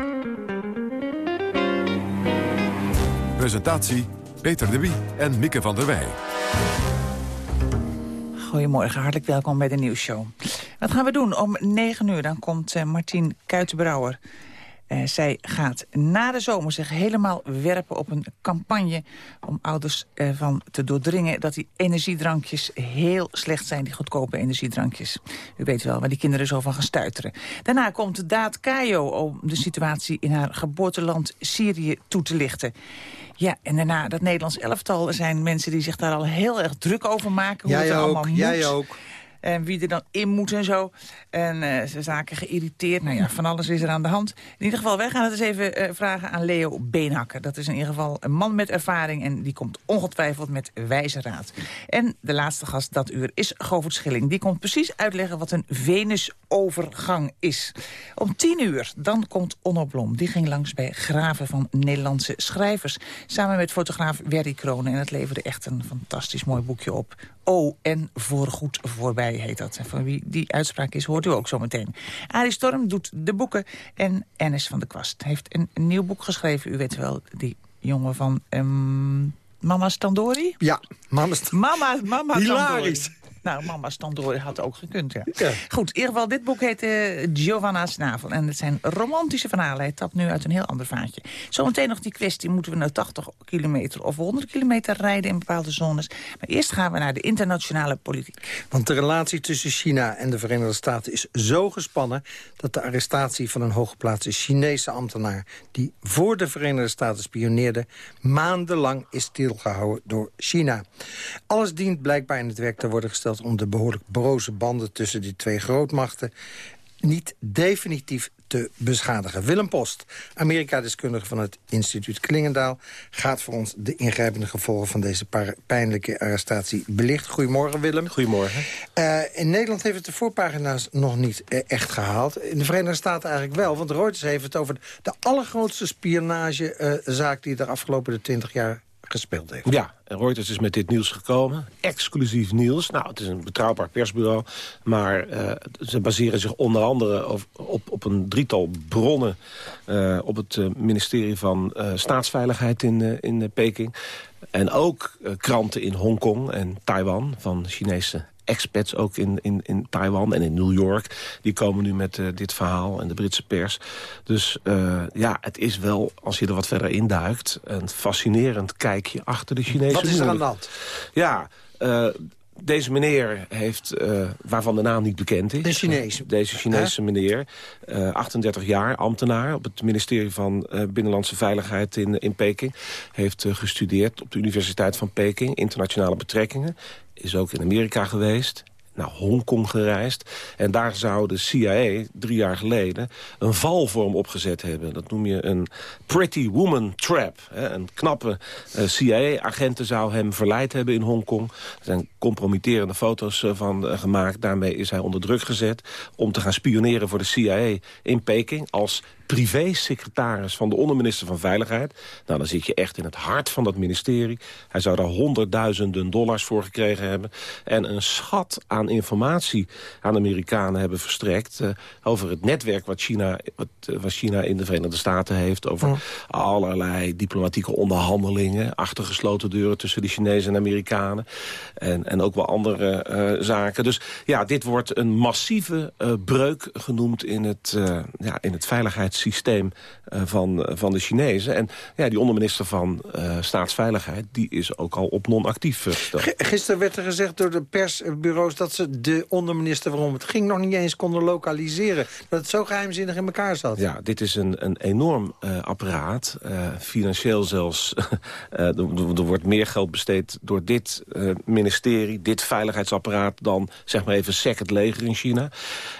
Presentatie Peter de Wie en Mieke van der Wij. Goedemorgen, hartelijk welkom bij de nieuwsshow. Wat gaan we doen? Om 9 uur dan komt uh, Martien Kuitenbrouwer. Uh, zij gaat na de zomer zich helemaal werpen op een campagne... om ouders ervan te doordringen dat die energiedrankjes heel slecht zijn... die goedkope energiedrankjes. U weet wel waar die kinderen zo van gaan stuiteren. Daarna komt Daad Kajo om de situatie in haar geboorteland Syrië toe te lichten. Ja, en daarna dat Nederlands elftal. Er zijn mensen die zich daar al heel erg druk over maken. Hoe jij het er ook, allemaal moet. jij ook. En wie er dan in moet en zo. En uh, ze zaken geïrriteerd. Nou ja, van alles is er aan de hand. In ieder geval, wij gaan het eens even uh, vragen aan Leo Beenhakker. Dat is in ieder geval een man met ervaring. En die komt ongetwijfeld met wijze raad. En de laatste gast dat uur is Govert Schilling. Die komt precies uitleggen wat een Venus overgang is. Om tien uur, dan komt Onno Blom. Die ging langs bij graven van Nederlandse schrijvers. Samen met fotograaf Werry Kronen. En het leverde echt een fantastisch mooi boekje op. Oh, en voorgoed voorbij heet dat. Van wie die uitspraak is, hoort u ook zo meteen. Arie Storm doet de boeken en Ennis van de Kwast heeft een, nieuw boek geschreven. U weet wel, die jongen van um, Mama Standori? Ja, Mama Standori. Mama, mama Hilarisch. Nou, mama Standoor had ook gekund, ja. Goed, in ieder geval, dit boek heet uh, Giovanna's Navel. En het zijn romantische verhalen. Hij tapt nu uit een heel ander vaatje. Zometeen nog die kwestie, moeten we nou 80 kilometer of 100 kilometer rijden in bepaalde zones? Maar eerst gaan we naar de internationale politiek. Want de relatie tussen China en de Verenigde Staten is zo gespannen... dat de arrestatie van een hooggeplaatste Chinese ambtenaar... die voor de Verenigde Staten spioneerde... maandenlang is stilgehouden door China. Alles dient blijkbaar in het werk te worden gesteld om de behoorlijk broze banden tussen die twee grootmachten niet definitief te beschadigen. Willem Post, Amerika-deskundige van het instituut Klingendaal... gaat voor ons de ingrijpende gevolgen van deze pijnlijke arrestatie belichten. Goedemorgen, Willem. Goedemorgen. Uh, in Nederland heeft het de voorpagina's nog niet uh, echt gehaald. In de Verenigde Staten eigenlijk wel, want Reuters heeft het over de allergrootste spionagezaak... Uh, die er afgelopen 20 jaar gespeeld heeft. Ja, Reuters is met dit nieuws gekomen. Exclusief nieuws. Nou, het is een betrouwbaar persbureau. Maar uh, ze baseren zich onder andere op, op, op een drietal bronnen... Uh, op het uh, ministerie van Staatsveiligheid in, in Peking. En ook kranten in Hongkong en Taiwan van Chinese expats ook in, in, in Taiwan en in New York. Die komen nu met uh, dit verhaal en de Britse pers. Dus uh, ja, het is wel, als je er wat verder induikt... een fascinerend kijkje achter de Chinese Wat is er aan de hand? Ja, uh, deze meneer heeft, uh, waarvan de naam niet bekend is. De Chinees. Deze Chinese meneer, uh, 38 jaar, ambtenaar... op het ministerie van uh, Binnenlandse Veiligheid in, in Peking. Heeft gestudeerd op de Universiteit van Peking, internationale betrekkingen is ook in Amerika geweest naar Hongkong gereisd. En daar zou de CIA drie jaar geleden een valvorm opgezet hebben. Dat noem je een pretty woman trap. Een knappe uh, CIA-agenten zou hem verleid hebben in Hongkong. Er zijn compromitterende foto's uh, van uh, gemaakt. Daarmee is hij onder druk gezet om te gaan spioneren voor de CIA in Peking... als privésecretaris van de onderminister van Veiligheid. Nou, dan zit je echt in het hart van dat ministerie. Hij zou daar honderdduizenden dollars voor gekregen hebben. En een schat aan informatie aan de Amerikanen hebben verstrekt... Uh, over het netwerk wat China, wat, uh, wat China in de Verenigde Staten heeft... over allerlei diplomatieke onderhandelingen... achter gesloten deuren tussen de Chinezen en Amerikanen. En, en ook wel andere uh, zaken. Dus ja, dit wordt een massieve breuk genoemd in het, ja, in het veiligheids systeem uh, van, uh, van de Chinezen. En ja, die onderminister van uh, Staatsveiligheid... die is ook al op non-actief gesteld. Gisteren werd er gezegd door de persbureaus... dat ze de onderminister waarom het ging nog niet eens konden lokaliseren. Dat het zo geheimzinnig in elkaar zat. Ja, dit is een, een enorm apparaat. financieel zelfs. er, er, wordt meer geld besteed door dit ministerie... dit veiligheidsapparaat dan zeg maar even SEC het leger in China.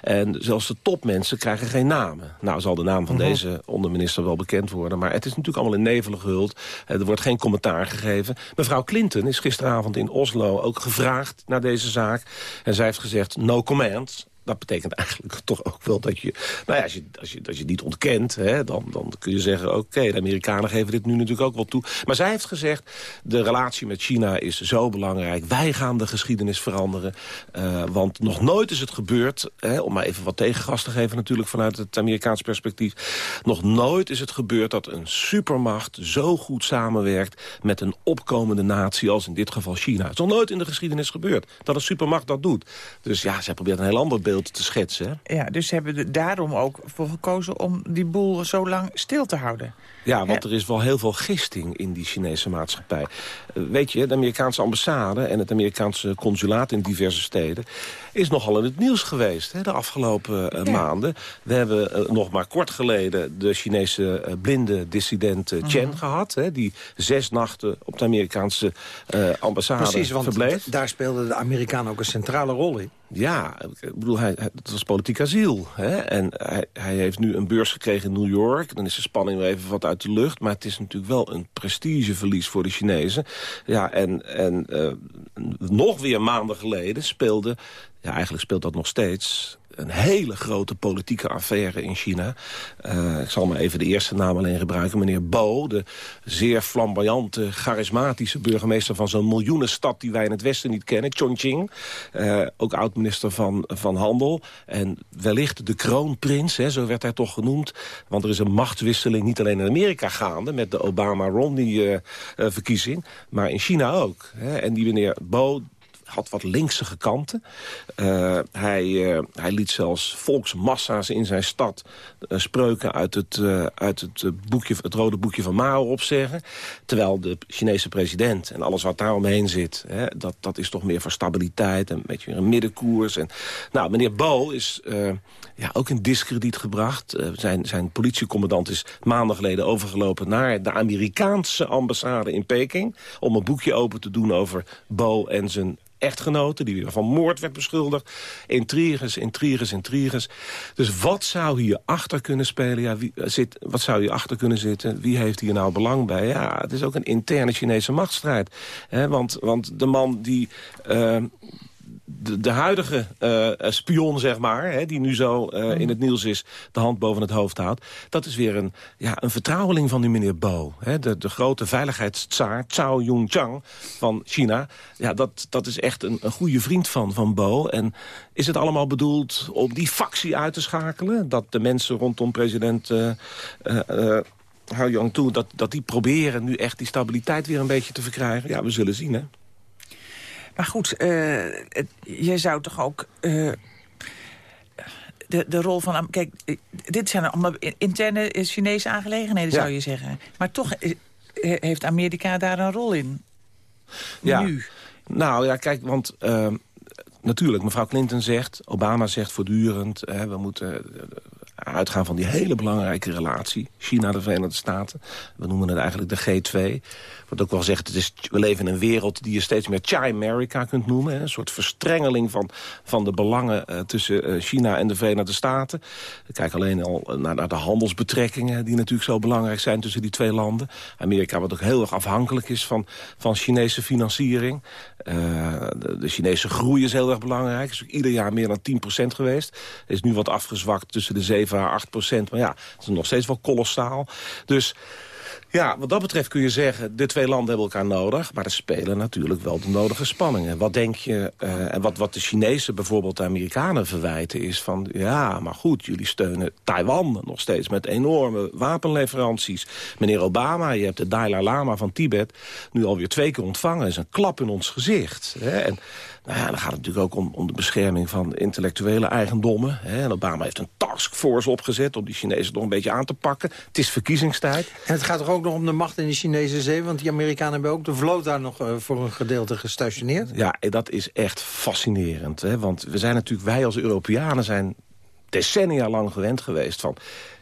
En zelfs de topmensen krijgen geen namen. Nou, zal de naam van mhm. deze onderminister wel bekend worden. Maar het is natuurlijk allemaal in nevel gehuld. Eh, er wordt geen commentaar gegeven. Mevrouw Clinton is gisteravond in Oslo ook gevraagd naar deze zaak. En zij heeft gezegd, no comment dat betekent eigenlijk toch ook wel dat je... Nou ja, als je, als je, niet ontkent, hè, dan, dan kun je zeggen... oké, de Amerikanen geven dit nu natuurlijk ook wel toe. Maar zij heeft gezegd, de relatie met China is zo belangrijk. Wij gaan de geschiedenis veranderen. Uh, want nog nooit is het gebeurd... Hè, om maar even wat tegengas te geven natuurlijk vanuit het Amerikaans perspectief... nog nooit is het gebeurd dat een supermacht zo goed samenwerkt... met een opkomende natie als in dit geval China. Het is nog nooit in de geschiedenis gebeurd dat een supermacht dat doet. Dus ja, zij probeert een heel ander beeld te schetsen. Ja, dus ze hebben er daarom ook voor gekozen om die boel zo lang stil te houden. Ja, want er is wel heel veel gisting in die Chinese maatschappij. Uh, weet je, de Amerikaanse ambassade en het Amerikaanse consulaat in diverse steden... is nogal in het nieuws geweest hè, de afgelopen uh, ja. maanden. We hebben uh, nog maar kort geleden de Chinese blinde dissident Chen -huh. gehad... Hè, die zes nachten op de Amerikaanse ambassade Precies, want verbleef. daar speelden de Amerikanen ook een centrale rol in. Ja, ik bedoel, hij, het was politiek asiel. Hè? En hij, hij heeft nu een beurs gekregen in New York. Dan is de spanning weer even wat uit de lucht. Maar het is natuurlijk wel een prestigeverlies voor de Chinezen. Ja, en, en uh, nog weer maanden geleden speelde... Ja, eigenlijk speelt dat nog steeds een hele grote politieke affaire in China. ik zal maar even de eerste naam alleen gebruiken. Meneer Bo, de zeer flamboyante, charismatische burgemeester... van zo'n miljoenenstad die wij in het Westen niet kennen, Chongqing. ook oud-minister van, van Handel. En wellicht de kroonprins, hè, zo werd hij toch genoemd. Want er is een machtswisseling niet alleen in Amerika gaande... met de Obama-Romney-verkiezing, maar in China ook. Hè. En die meneer Bo had wat linkse kanten. Uh, hij, uh, hij liet zelfs volksmassa's in zijn stad uh, spreuken uit het, uit het, boekje, het rode boekje van Mao opzeggen. Terwijl de Chinese president en alles wat daar omheen zit... Hè, dat, dat is toch meer voor stabiliteit en een beetje een middenkoers. En, nou, meneer Bo is ja, ook in discrediet gebracht. zijn, zijn politiecommandant is maanden geleden overgelopen... naar de Amerikaanse ambassade in Peking... om een boekje open te doen over Bo en zijn echtgenote... die weer van moord werd beschuldigd. Intriges, intriges, intriges. Dus wat zou hier achter kunnen spelen? Ja, wie, zit, wat zou hier achter kunnen zitten? Wie heeft hier nou belang bij? Ja, het is ook een interne Chinese machtsstrijd. Want, want de man die... Uh, de, de, huidige uh, spion, zeg maar, hè, die nu zo uh, in het nieuws is... de hand boven het hoofd houdt... dat is weer een, ja, een vertrouweling van die meneer Bo. Hè, de, de grote veiligheidstsaar, Zhao Yunchang van China. Ja, dat, dat is echt een, een goede vriend van, van Bo. En is het allemaal bedoeld om die factie uit te schakelen? Dat de mensen rondom president... Uh, Hou Yang toe, dat, dat die proberen nu echt die stabiliteit weer een beetje te verkrijgen. Ja, we zullen zien, hè. Maar goed, uh, je zou toch ook... Uh, de, de rol van... Kijk, dit zijn allemaal interne Chinese aangelegenheden, zou je zeggen. Maar toch heeft Amerika daar een rol in. Ja. Nu. Nou ja, kijk, want... Uh, natuurlijk, mevrouw Clinton zegt, Obama zegt voortdurend... we moeten uitgaan van die hele belangrijke relatie. China, de Verenigde Staten. We noemen het eigenlijk de G2. Wordt ook wel gezegd, het is, we leven in een wereld die je steeds meer China-America kunt noemen. Hè? Een soort verstrengeling van, van de belangen uh, tussen uh, China en de Verenigde Staten. Kijk alleen al naar, naar, de handelsbetrekkingen die natuurlijk zo belangrijk zijn tussen die twee landen. Amerika wat ook heel erg afhankelijk is van, van Chinese financiering. De, de, Chinese groei is heel erg belangrijk. Is ook ieder jaar meer dan 10% geweest. Is nu wat afgezwakt tussen de 7 à 8%. Maar ja, het is nog steeds wel kolossaal. Dus... Ja, wat dat betreft kun je zeggen, de twee landen hebben elkaar nodig. Maar er spelen natuurlijk wel de nodige spanningen. Wat denk je, uh, en wat, wat de Chinezen bijvoorbeeld de Amerikanen verwijten... is van, ja, maar goed, jullie steunen Taiwan nog steeds... met enorme wapenleveranties. Meneer Obama, je hebt de Dalai Lama van Tibet... nu alweer twee keer ontvangen. Dat is een klap in ons gezicht. Hè? En nou ja, dan gaat het natuurlijk ook om, om de bescherming van intellectuele eigendommen. Hè. En Obama heeft een taskforce opgezet om die Chinezen nog een beetje aan te pakken. Het is verkiezingstijd. En het gaat toch ook nog om de macht in de Chinese zee? Want die Amerikanen hebben ook de vloot daar nog uh, voor een gedeelte gestationeerd. Ja, dat is echt fascinerend. Hè. Want we zijn natuurlijk, wij als Europeanen zijn decennia lang gewend geweest van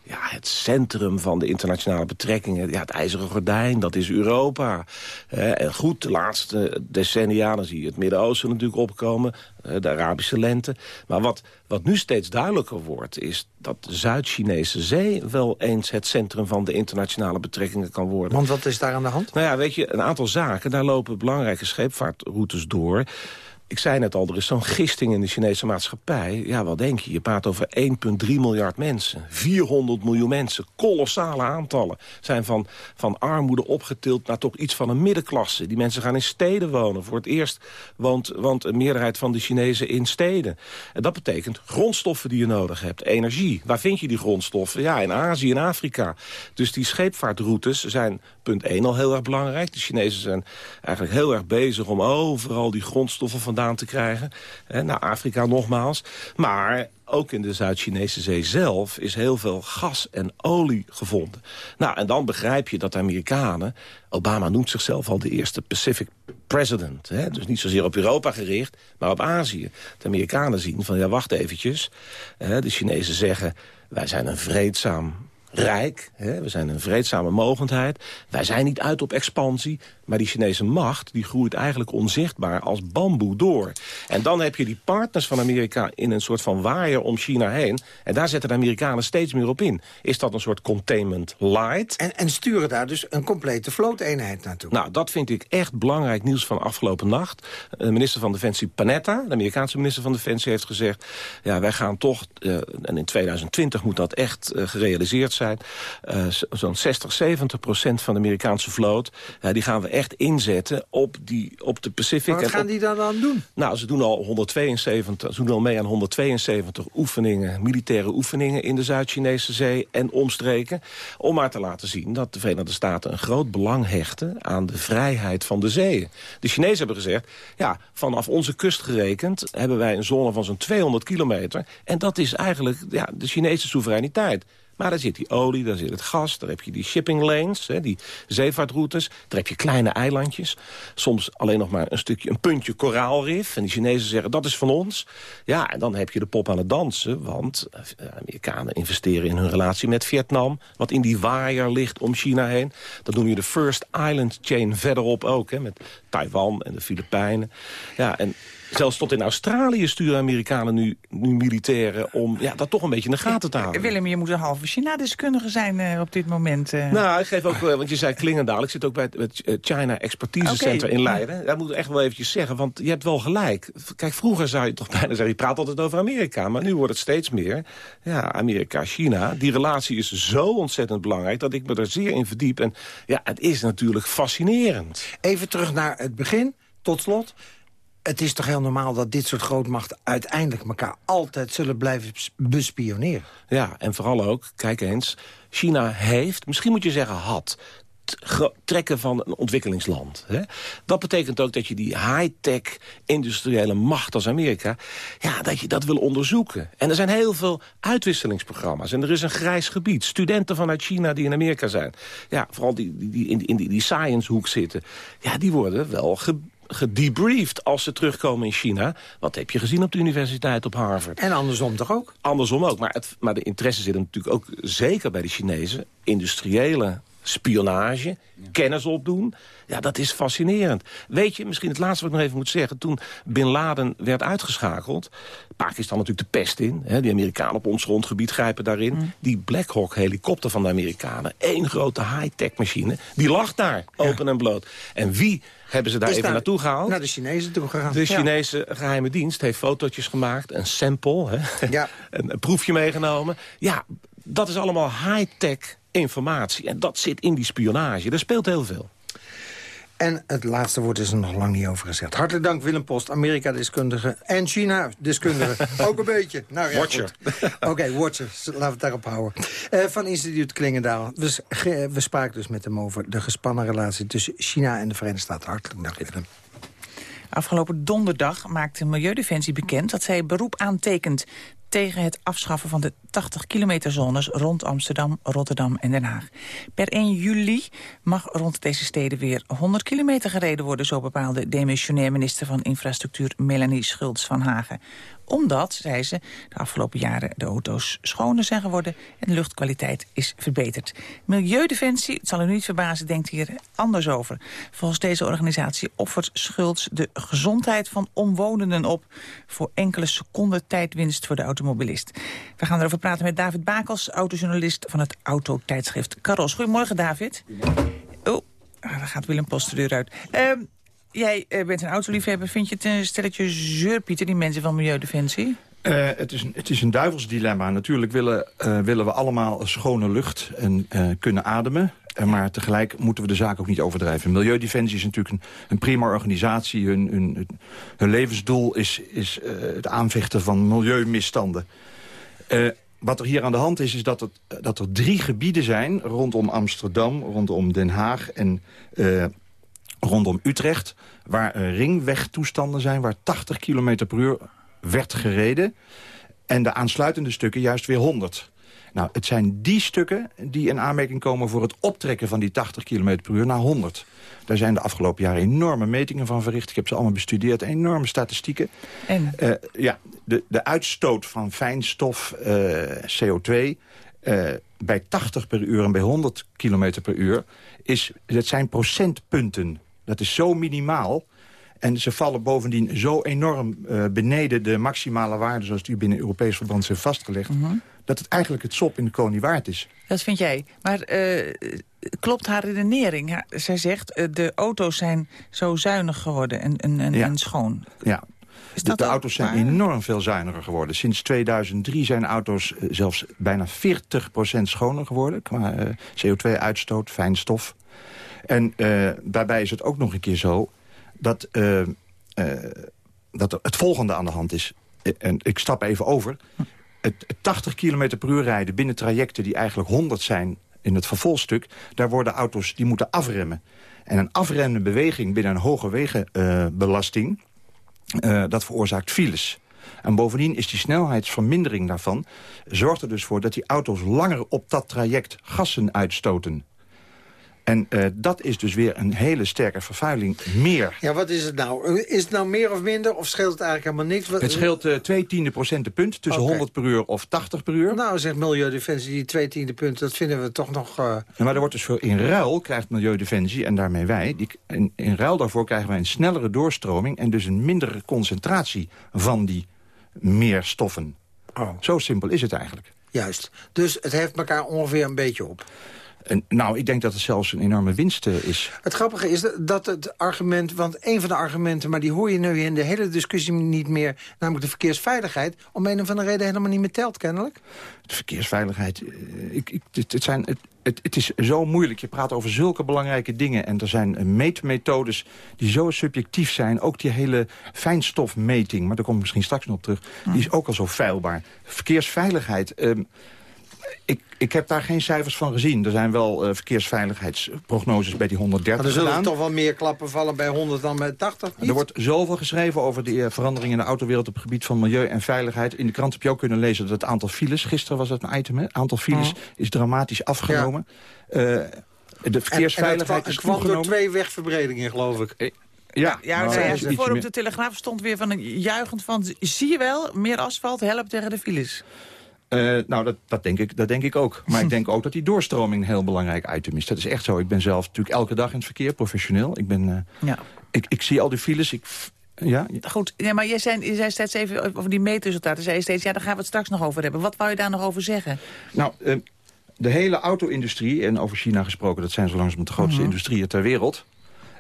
ja, het centrum van de internationale betrekkingen. Ja, het ijzeren gordijn, dat is Europa. en goed, de laatste decennia, dan zie je het Midden-Oosten natuurlijk opkomen. de Arabische lente. Maar wat, wat nu steeds duidelijker wordt... is dat de Zuid-Chinese zee wel eens het centrum van de internationale betrekkingen kan worden. Want wat is daar aan de hand? Nou ja, weet je, een aantal zaken, daar lopen belangrijke scheepvaartroutes door ik zei net al, er is zo'n gisting in de Chinese maatschappij. Ja, wat denk je? Je praat over 1,3 miljard mensen. 400 miljoen mensen. Kolossale aantallen. Zijn van, van armoede opgetild naar toch iets van een middenklasse. Die mensen gaan in steden wonen. Voor het eerst woont, woont een meerderheid van de Chinezen in steden. En dat betekent grondstoffen die je nodig hebt. Energie. Waar vind je die grondstoffen? Ja, in Azië en Afrika. Dus die scheepvaartroutes zijn punt 1 al heel erg belangrijk. De Chinezen zijn eigenlijk heel erg bezig om overal die grondstoffen vandaan te krijgen. Hè, naar Afrika nogmaals. Maar ook in de Zuid-Chinese zee zelf is heel veel gas en olie gevonden. Nou, en dan begrijp je dat de Amerikanen... Obama noemt zichzelf al de eerste Pacific president. Hè? Dus niet zozeer op Europa gericht, maar op Azië. De Amerikanen zien van, ja, wacht eventjes. Hè, de Chinezen zeggen, wij zijn een vreedzaam rijk. Hè? We zijn een vreedzame mogendheid. Wij zijn niet uit op expansie. Maar die Chinese macht die groeit eigenlijk onzichtbaar als bamboe door. En dan heb je die partners van Amerika in een soort van waaier om China heen. En daar zetten de Amerikanen steeds meer op in. Is dat een soort containment light? En, en sturen daar dus een complete vlooteenheid naartoe. Nou, dat vind ik echt belangrijk nieuws van afgelopen nacht. De minister van Defensie Panetta, de Amerikaanse minister van Defensie, heeft gezegd... ja, wij gaan toch, uh, en in 2020 moet dat echt uh, gerealiseerd zijn... Uh, zo'n 60, 70 procent van de Amerikaanse vloot, die gaan we echt inzetten op, die, op de Pacific. Maar wat gaan die dan dan doen? Nou, ze doen al 172, ze doen al mee aan 172 oefeningen, militaire oefeningen in de Zuid-Chinese zee en omstreken. Om maar te laten zien dat de Verenigde Staten een groot belang hechten aan de vrijheid van de zeeën. De Chinezen hebben gezegd, ja, vanaf onze kust gerekend hebben wij een zone van zo'n 200 kilometer. En dat is eigenlijk ja, de Chinese soevereiniteit. Maar daar zit die olie, daar zit het gas, daar heb je die shipping lanes, hè, die zeevaartroutes. Daar heb je kleine eilandjes. Soms alleen nog maar een stukje, een puntje koraalrif. En die Chinezen zeggen, dat is van ons. Ja, en dan heb je de pop aan het dansen. Want de eh, Amerikanen investeren in hun relatie met Vietnam. Wat in die waaier ligt om China heen. Dat noem je de First Island Chain verderop ook. Hè, met Taiwan en de Filipijnen. Ja, en Zelfs tot in Australië sturen Amerikanen nu, nu militairen... om ja, dat toch een beetje in de gaten te houden. Willem, je moet een halve China-deskundige zijn uh, op dit moment. Uh. Nou, ik geef ook, uh, want je zei Klingendaal. Ik zit ook bij het China Expertise Center okay. in Leiden. Dat moet ik echt wel eventjes zeggen, want je hebt wel gelijk. Kijk, vroeger zou je toch bijna zeggen... je praat altijd over Amerika, maar nu wordt het steeds meer... ja, Amerika-China. Die relatie is zo ontzettend belangrijk... dat ik me er zeer in verdiep. En ja, het is natuurlijk fascinerend. Even terug naar het begin, tot slot het is toch heel normaal dat dit soort grootmachten... uiteindelijk elkaar altijd zullen blijven bespioneren. Ja, en vooral ook, kijk eens... China heeft, misschien moet je zeggen had trekken van een ontwikkelingsland. Hè? Dat betekent ook dat je die high-tech industriële macht als Amerika... Ja, dat je dat wil onderzoeken. En er zijn heel veel uitwisselingsprogramma's. En er is een grijs gebied. Studenten vanuit China die in Amerika zijn. Ja, vooral die, die, in, die, die science hoek zitten. Ja, die worden wel gedebriefd als ze terugkomen in China. Wat heb je gezien op de universiteit op Harvard? En andersom toch ook? Andersom ook. Maar, het, maar de interesse zit natuurlijk ook zeker bij de Chinezen. Industriële spionage, kennis opdoen. Ja, dat is fascinerend. Weet je, misschien het laatste wat ik nog even moet zeggen... toen Bin Laden werd uitgeschakeld... Pakistan natuurlijk de pest in. Hè, die Amerikanen op ons grondgebied grijpen daarin. Mm. Die Black Hawk helikopter van de Amerikanen... één grote high-tech machine, die lag daar, open en bloot. En wie hebben ze daar even naartoe gehaald. Naar de Chinezen toe gegaan. De Chinese geheime dienst heeft fotootjes gemaakt, een sample, hè, ja. een, een proefje meegenomen. Ja, dat is allemaal high-tech informatie. En dat zit in die spionage. Daar speelt heel veel. En het laatste woord is er nog lang niet over gezegd. Hartelijk dank Willem Post, Amerika-deskundige en China-deskundige. Ook een beetje. Nou, ja, watcher. Oké, okay, watcher. Laten we het daarop houden. Uh, van instituut Klingendaal. We, we, spraken dus met hem over de gespannen relatie... tussen China en de Verenigde Staten. Hartelijk dank, Willem. Afgelopen donderdag maakte Milieudefensie bekend dat zij beroep aantekent tegen het afschaffen van de 80 kilometer zones rond Amsterdam, Rotterdam en Den Haag. Per 1 juli mag rond deze steden weer 100 kilometer gereden worden, zo bepaalde demissionair minister van Infrastructuur Melanie Schultz van Hagen omdat, zei ze, de afgelopen jaren de auto's schoner zijn geworden... en de luchtkwaliteit is verbeterd. Milieudefensie, het zal u niet verbazen, denkt hier anders over. Volgens deze organisatie offert Schultz de gezondheid van omwonenden op... voor enkele seconden tijdwinst voor de automobilist. We gaan erover praten met David Bakels, autojournalist van het autotijdschrift Caros. Goedemorgen, David. Oh, daar gaat Willem Post de deur uit. Uh, Jij uh, bent een autoliefhebber. Vind je het een stelletje zeurpieten, die mensen van Milieudefensie? Uh, het, is een, het is een duivelsdilemma. Natuurlijk willen, uh, willen we allemaal schone lucht en kunnen ademen. maar tegelijk moeten we de zaak ook niet overdrijven. Milieudefensie is natuurlijk een, een prima organisatie. Hun, hun, hun levensdoel is, is het aanvechten van milieumisstanden. wat er hier aan de hand is, is dat, het, dat er drie gebieden zijn... rondom Amsterdam, rondom Den Haag en rondom Utrecht... waar ringwegtoestanden zijn, waar 80 km per uur werd gereden... en de aansluitende stukken juist weer 100. Nou, het zijn die stukken die in aanmerking komen voor het optrekken van die 80 km per uur naar 100. Daar zijn de afgelopen jaren enorme metingen van verricht. Ik heb ze allemaal bestudeerd, enorme statistieken. En? Uh, ja, de, de uitstoot van fijnstof uh, CO2 uh, bij 80 per uur en bij 100 km per uur... Is, dat zijn procentpunten. Dat is zo minimaal. En ze vallen bovendien zo enorm uh, beneden de maximale waarde... zoals die binnen Europees verband zijn vastgelegd... Mhm. dat het eigenlijk het sop in de koning waard is. Dat vind jij. Maar uh, klopt haar redenering? Zij zegt, uh, de auto's zijn zo zuinig geworden en, en, en, Ja. en schoon. Ja. De, de auto's zijn waar? enorm veel zuiniger geworden. Sinds 2003 zijn auto's eh, zelfs bijna 40% schoner geworden... qua eh, CO2-uitstoot, fijnstof. En eh, daarbij is het ook nog een keer zo... dat, eh, dat het volgende aan de hand is. En ik stap even over. Het, het 80 km per uur rijden binnen trajecten die eigenlijk 100 zijn... in het vervolgstuk, daar worden auto's die moeten afremmen. En een afremmende beweging binnen een hoge wegenbelasting... dat veroorzaakt files. En bovendien is die snelheidsvermindering daarvan... zorgt er dus voor dat die auto's langer op dat traject gassen uitstoten. En eh, dat is dus weer een hele sterke vervuiling meer. Ja, wat is het nou? Is het nou meer of minder? Of scheelt het eigenlijk helemaal niks? Wat- Het scheelt eh, twee tiende procenten tussen Oké. 100 per uur of 80 per uur. Nou, zegt Milieudefensie, die twee tiende punten, dat vinden we toch nog... eh, Ja, maar er wordt dus voor in ruil krijgt Milieudefensie en daarmee wij... Die, in, in ruil daarvoor krijgen wij een snellere doorstroming... en dus een mindere concentratie van die meer stoffen. Oh. Zo simpel is het eigenlijk. Juist. Dus het heeft elkaar ongeveer een beetje op. En, nou, ik denk dat het zelfs een enorme winst eh, is. Het grappige is dat het argument, want een van de argumenten... maar die hoor je nu in de hele discussie niet meer... namelijk de verkeersveiligheid, om een of andere reden helemaal niet meer telt, kennelijk. De verkeersveiligheid, eh, ik, ik, het, het, zijn, het, het, het is zo moeilijk. Je praat over zulke belangrijke dingen. En er zijn eh, meetmethodes die zo subjectief zijn. Ook die hele fijnstofmeting, maar daar kom ik misschien straks nog op terug... die is ook al zo feilbaar. Verkeersveiligheid... ehm, ik, ik heb daar geen cijfers van gezien. Er zijn wel eh, verkeersveiligheidsprognoses bij die 130 Maar er zullen gedaan. toch wel meer klappen vallen bij 100 dan bij 80, niet? Er wordt zoveel geschreven over de eh, veranderingen in de autowereld... op het gebied van milieu en veiligheid. In de krant heb je ook kunnen lezen dat het aantal files... gisteren was dat een item, hè? Het aantal files Oh. is dramatisch afgenomen. Eh, de En- en verkeersveiligheid dat is kwam door twee wegverbredingen, geloof ik. Ja, Ja, nou, nou, is ja, iets voor op meer- de Telegraaf stond weer van een juichend van... zie je wel, meer asfalt helpt tegen de files. Eh, nou, dat, dat, denk ik, dat denk ik ook. Maar ik denk ook dat die doorstroming een heel belangrijk item is. Dat is echt zo. Ik ben zelf natuurlijk elke dag in het verkeer, professioneel. Ik, ben, eh, Ja. ik, ik zie al die files. Ik, ja, Goed, ja, maar jij zei, jij zei steeds even over die meetresultaten. Zei je steeds, ja, daar gaan we het straks nog over hebben. Wat wou je daar nog over zeggen? Nou, eh, de hele auto-industrie, en over China gesproken... dat zijn zo langzamerhand de grootste Mhm. industrieën ter wereld...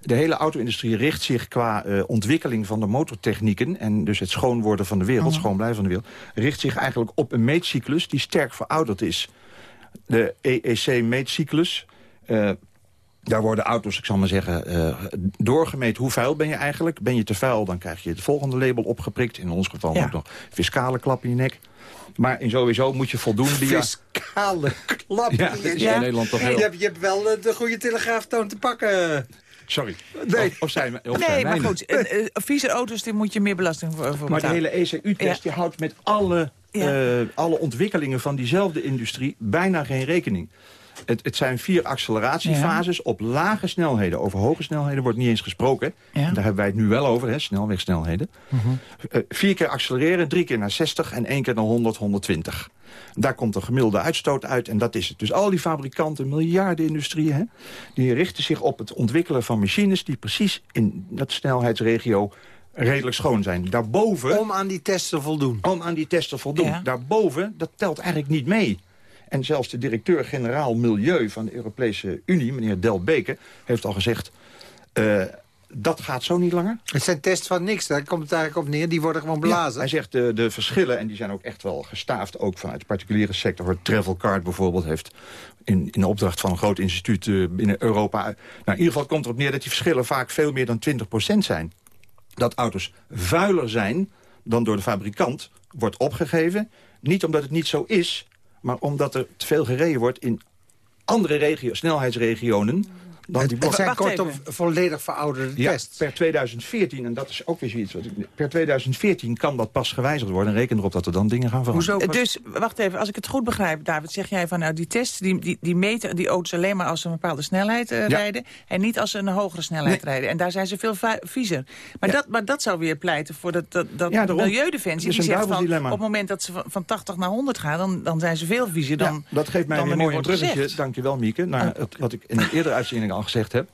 de hele auto-industrie richt zich qua eh, ontwikkeling van de motortechnieken... en dus het schoon worden van de wereld, Mhm. schoon blijven van de wereld... richt zich eigenlijk op een meetcyclus die sterk verouderd is. De EEC-meetcyclus... eh, daar worden auto's, ik zal maar zeggen, eh, doorgemeten. Hoe vuil ben je eigenlijk? Ben je te vuil, dan krijg je het volgende label opgeprikt. In ons geval Ja. ook nog fiscale klap in je nek. Maar in sowieso moet je voldoen via... Fiscale klap. Ja, in Nederland toch heel- Je, hebt, je hebt wel de goede telegraaftoon te pakken. Sorry. Nee. Of, of zijn, of zijn nee, maar goed, eh, eh, vieze auto's, die moet je meer belasting voor, voor Maar de hele ECU-test die houdt met alle, Ja. eh, alle ontwikkelingen van diezelfde industrie bijna geen rekening. Het, het zijn vier acceleratiefases op lage snelheden. Over hoge snelheden wordt niet eens gesproken. Ja. Daar hebben wij het nu wel over, hè, snelwegsnelheden. Eh, vier keer accelereren, drie keer naar 60 en één keer naar 100, 120. Daar komt een gemiddelde uitstoot uit en dat is het. Dus al die fabrikanten, miljarden industrieën... Hè, die richten zich op het ontwikkelen van machines... die precies in dat snelheidsregio redelijk schoon zijn. Daarboven... Om aan die test te voldoen. Om aan die test te voldoen. Ja. Daarboven, dat telt eigenlijk niet mee. En zelfs de directeur-generaal Milieu van de Europese Unie, meneer Del Beke, heeft al gezegd... eh, dat gaat zo niet langer. Het zijn tests van niks, daar komt het eigenlijk op neer. Die worden gewoon Ja, blazen. hij zegt de, de verschillen, en die zijn ook echt wel gestaafd... ook vanuit de particuliere sector. Travelcard bijvoorbeeld heeft in, in de opdracht van een groot instituut eh, binnen Europa... Nou, in ieder geval komt erop neer dat die verschillen vaak veel meer dan 20% zijn. Dat auto's vuiler zijn dan door de fabrikant wordt opgegeven. Niet omdat het niet zo is, maar omdat er te veel gereden wordt in andere regio, snelheidsregionen die Het zijn kortom volledig verouderde Ja, tests. per 2014, en dat is ook weer zoiets... Wat ik, per 2014 kan dat pas gewijzigd worden. En reken erop dat er dan dingen gaan veranderen. Dus, wacht even, als ik het goed begrijp, David, zeg jij van... nou, die tests, die, die, die meten die auto's alleen maar als ze een bepaalde snelheid eh, Ja. rijden... en niet als ze een hogere snelheid Nee. rijden. En daar zijn ze veel vi- viezer. Maar, dat, maar dat zou weer pleiten voor dat, dat, dat milieudefensie. Het is Die een zegt van, op het moment dat ze van, van 80 naar 100 gaan... dan, dan zijn ze veel viezer dan dat geeft mij dan mooi een wordt bruggetje. Dankjewel, Mieke. Naar het, wat ik in een eerdere uitzending al gezegd heb.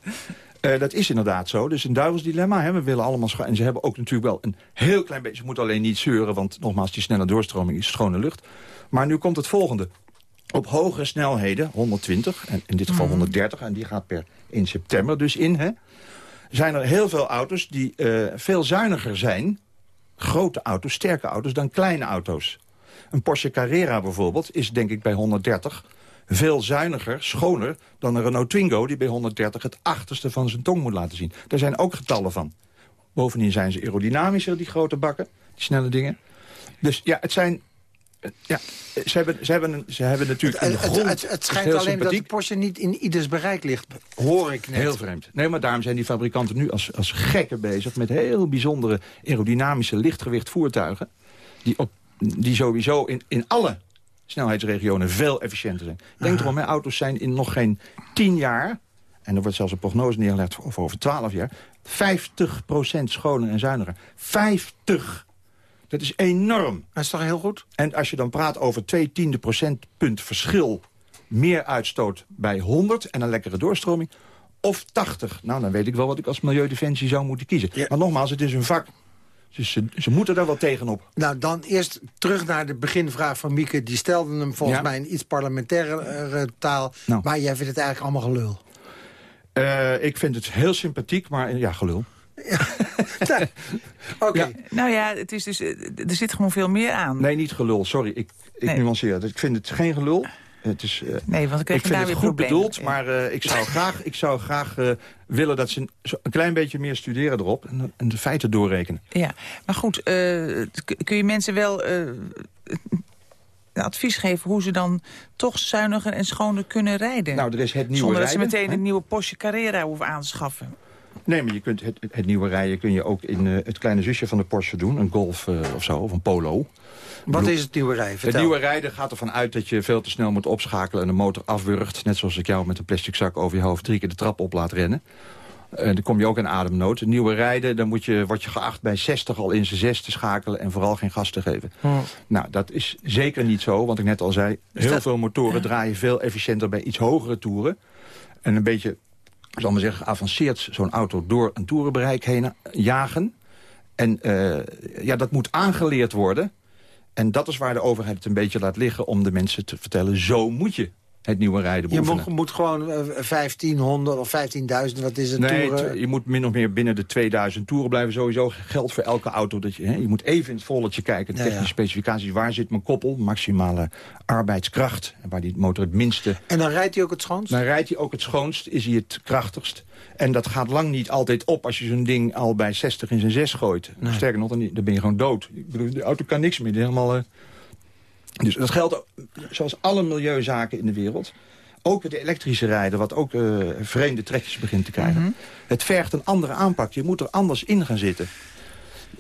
Eh, dat is inderdaad zo. Dus een duivelsdilemma. Hè. We willen allemaal En ze hebben ook natuurlijk wel een heel klein beetje... Ze moeten alleen niet zeuren, want nogmaals, die snelle doorstroming is schone lucht. Maar nu komt het volgende. Op hogere snelheden, 120, en in dit geval 130... en die gaat per 1 september dus in... Hè, zijn er heel veel auto's die eh, veel zuiniger zijn... grote auto's, sterke auto's, dan kleine auto's. Een Porsche Carrera bijvoorbeeld is denk ik bij 130 veel zuiniger, schoner dan een Renault Twingo... die bij 130 het achterste van zijn tong moet laten zien. Daar zijn ook getallen van. Bovendien zijn ze aerodynamischer, die grote bakken, die snelle dingen. Dus ja, het zijn... eh, Ja, ze hebben, ze hebben, een- ze hebben natuurlijk Het, grond... het, het, het schijnt alleen dat de. Porsche niet in ieders bereik ligt, hoor ik net. Heel vreemd. Nee, maar daarom zijn die fabrikanten nu als, als gekken bezig... met heel bijzondere aerodynamische lichtgewicht voertuigen... die, op, die sowieso in, in alle snelheidsregionen veel efficiënter zijn. Denk erom, hè, auto's zijn in nog geen 10 jaar... en er wordt zelfs een prognose neergelegd voor, voor over 12 jaar... 50% schoner en zuiniger. 50! Dat is enorm. Dat is toch heel goed? En als je dan praat over 2 tiende procentpunt verschil... meer uitstoot bij 100 en een lekkere doorstroming... of 80, nou dan weet ik wel wat ik als milieudefensie zou moeten kiezen. Maar nogmaals, het is een vak. Dus ze, ze moeten daar wel tegenop. Nou, dan eerst terug naar de beginvraag van Mieke. Die stelde hem volgens Ja. mij in iets parlementaire taal. Nou. Maar jij vindt het eigenlijk allemaal gelul. Eh, ik vind het heel sympathiek, maar ja, gelul. Oké. Nou ja, het is dus, eh, er zit gewoon veel meer aan. Nee, niet gelul, sorry. Ik, ik Nee. nuanceer het. Ik vind het geen gelul. Het is, eh, Nee, want ik je vind daar het goed problemen. bedoeld, maar eh, ik zou graag, ik zou graag eh, willen dat ze een, klein beetje meer studeren erop en, en de feiten doorrekenen. Ja, maar goed, kun je mensen wel advies geven... hoe ze dan toch zuiniger en schoner kunnen rijden? Nou, er is het nieuwe Zonder dat ze meteen hè? een nieuwe Porsche Carrera hoeven aan te schaffen. Nee, maar je kunt het, het nieuwe rijden kun je ook in het kleine zusje van de Porsche doen. Een Golf of zo, of een Polo. Wat bedoel, is het nieuwe rijden? Het Vertel. nieuwe rijden gaat ervan uit dat je veel te snel moet opschakelen... en de motor afwurgt. Net zoals ik jou met een plastic zak over je hoofd drie keer de trap op laat rennen. En dan kom je ook in ademnood. Het nieuwe rijden, dan moet je, word je geacht bij 60 al in zijn zes te schakelen... en vooral geen gas te geven. Nou, dat is zeker niet zo, want ik net al zei... heel dat- veel motoren draaien veel efficiënter bij iets hogere toeren. En een beetje, ik zal maar zeggen, geavanceerd zo'n auto... door een toerenbereik heen jagen. En eh, ja, dat moet aangeleerd worden... En dat is waar de overheid het een beetje laat liggen... om de mensen te vertellen, zo moet je het nieuwe rijden Je moet, moet gewoon eh, 1500 of 15.000, wat is het? Nee, toeren? je moet min of meer binnen de 2000 toeren blijven. Sowieso geldt voor elke auto. Dat je, hè, je moet even in het volletje kijken. De technische ja. specificaties. Waar zit mijn koppel? Maximale arbeidskracht. En waar die motor het minste... En dan rijdt hij ook het schoonst? Dan rijdt hij ook het schoonst. Is hij het krachtigst. En dat gaat lang niet altijd op als je zo'n ding al bij 60 in zijn 6 gooit. Sterker nog, dan dan ben je gewoon dood. Ik bedoel, de auto kan niks meer. Die Helemaal, eh, Dus dat geldt zoals alle milieuzaken in de wereld. Ook met de elektrische rijden, wat ook eh, vreemde trekjes begint te krijgen. Mhm. Het vergt een andere aanpak. Je moet er anders in gaan zitten.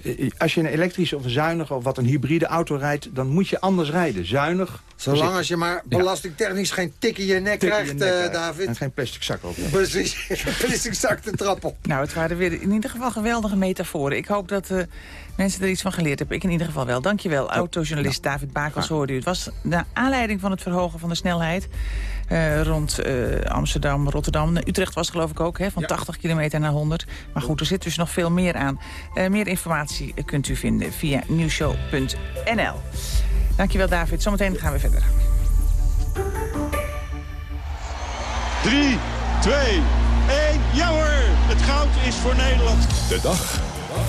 Eh, Als je een elektrische of een zuinige of wat een hybride auto rijdt... dan moet je anders rijden. Zuinig. Zolang als je maar belastingtechnisch geen tik in je nek Tik in je krijgt, nek eh, krijgt. David. En geen plastic zak over. Precies, geen plastic zak de trap op. Nou, het waren weer in ieder geval geweldige metaforen. Ik hoop dat eh, mensen er iets van geleerd hebben. Ik in ieder geval wel. Dankjewel, autojournalist David Bakels hoorde u. Het was naar aanleiding van het verhogen van de snelheid... eh, rond eh, Amsterdam, Rotterdam. Utrecht was geloof ik ook, hè, van 80 kilometer naar 100. Maar goed, er zit dus nog veel meer aan. Eh, meer informatie kunt u vinden via nieuwshow.nl. Dankjewel, David. Zometeen gaan we verder. 3, 2, 1. Ja hoor, het goud is voor Nederland. De dag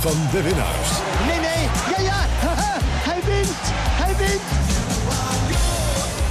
van de winnaars. Nee, nee, ja, ja, haha, hij wint, hij wint.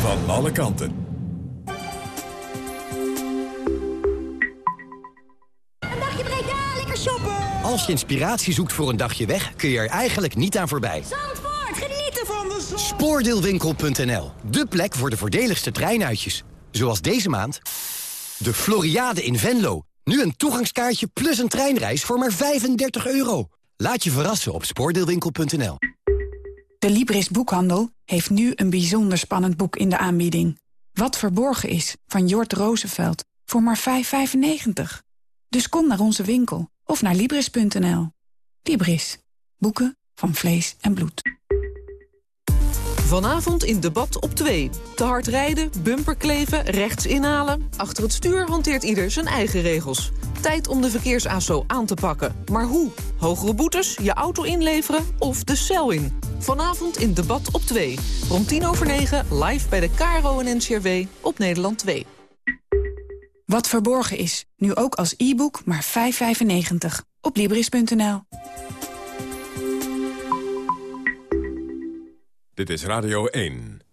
van alle kanten. Een dagje Breda, lekker shoppen! Als je inspiratie zoekt voor een dagje weg, kun je er eigenlijk niet aan voorbij. Zandvoort, genieten van de zon! Spoordeelwinkel.nl, de plek voor de voordeligste treinuitjes. Zoals deze maand de Floriade in Venlo. Nu een toegangskaartje plus een treinreis voor maar 35 euro. Laat je verrassen op spoordeelwinkel.nl. De Libris Boekhandel heeft nu een bijzonder spannend boek in de aanbieding. Wat verborgen is, van Jort Roosevelt, voor maar 5,95. Dus kom naar onze winkel of naar Libris.nl. Libris. Boeken van vlees en bloed. Vanavond in debat op 2. Te hard rijden, bumperkleven, rechts inhalen. Achter het stuur hanteert ieder zijn eigen regels. Tijd om de verkeersaso aan te pakken. Maar hoe? Hogere boetes, je auto inleveren of de cel in? Vanavond in debat op 2. Rond 10 over 9 live bij de KRO en NCRW op Nederland 2. Wat verborgen is, nu ook als e-book maar 5,95. Op Libris.nl. Dit is Radio 1.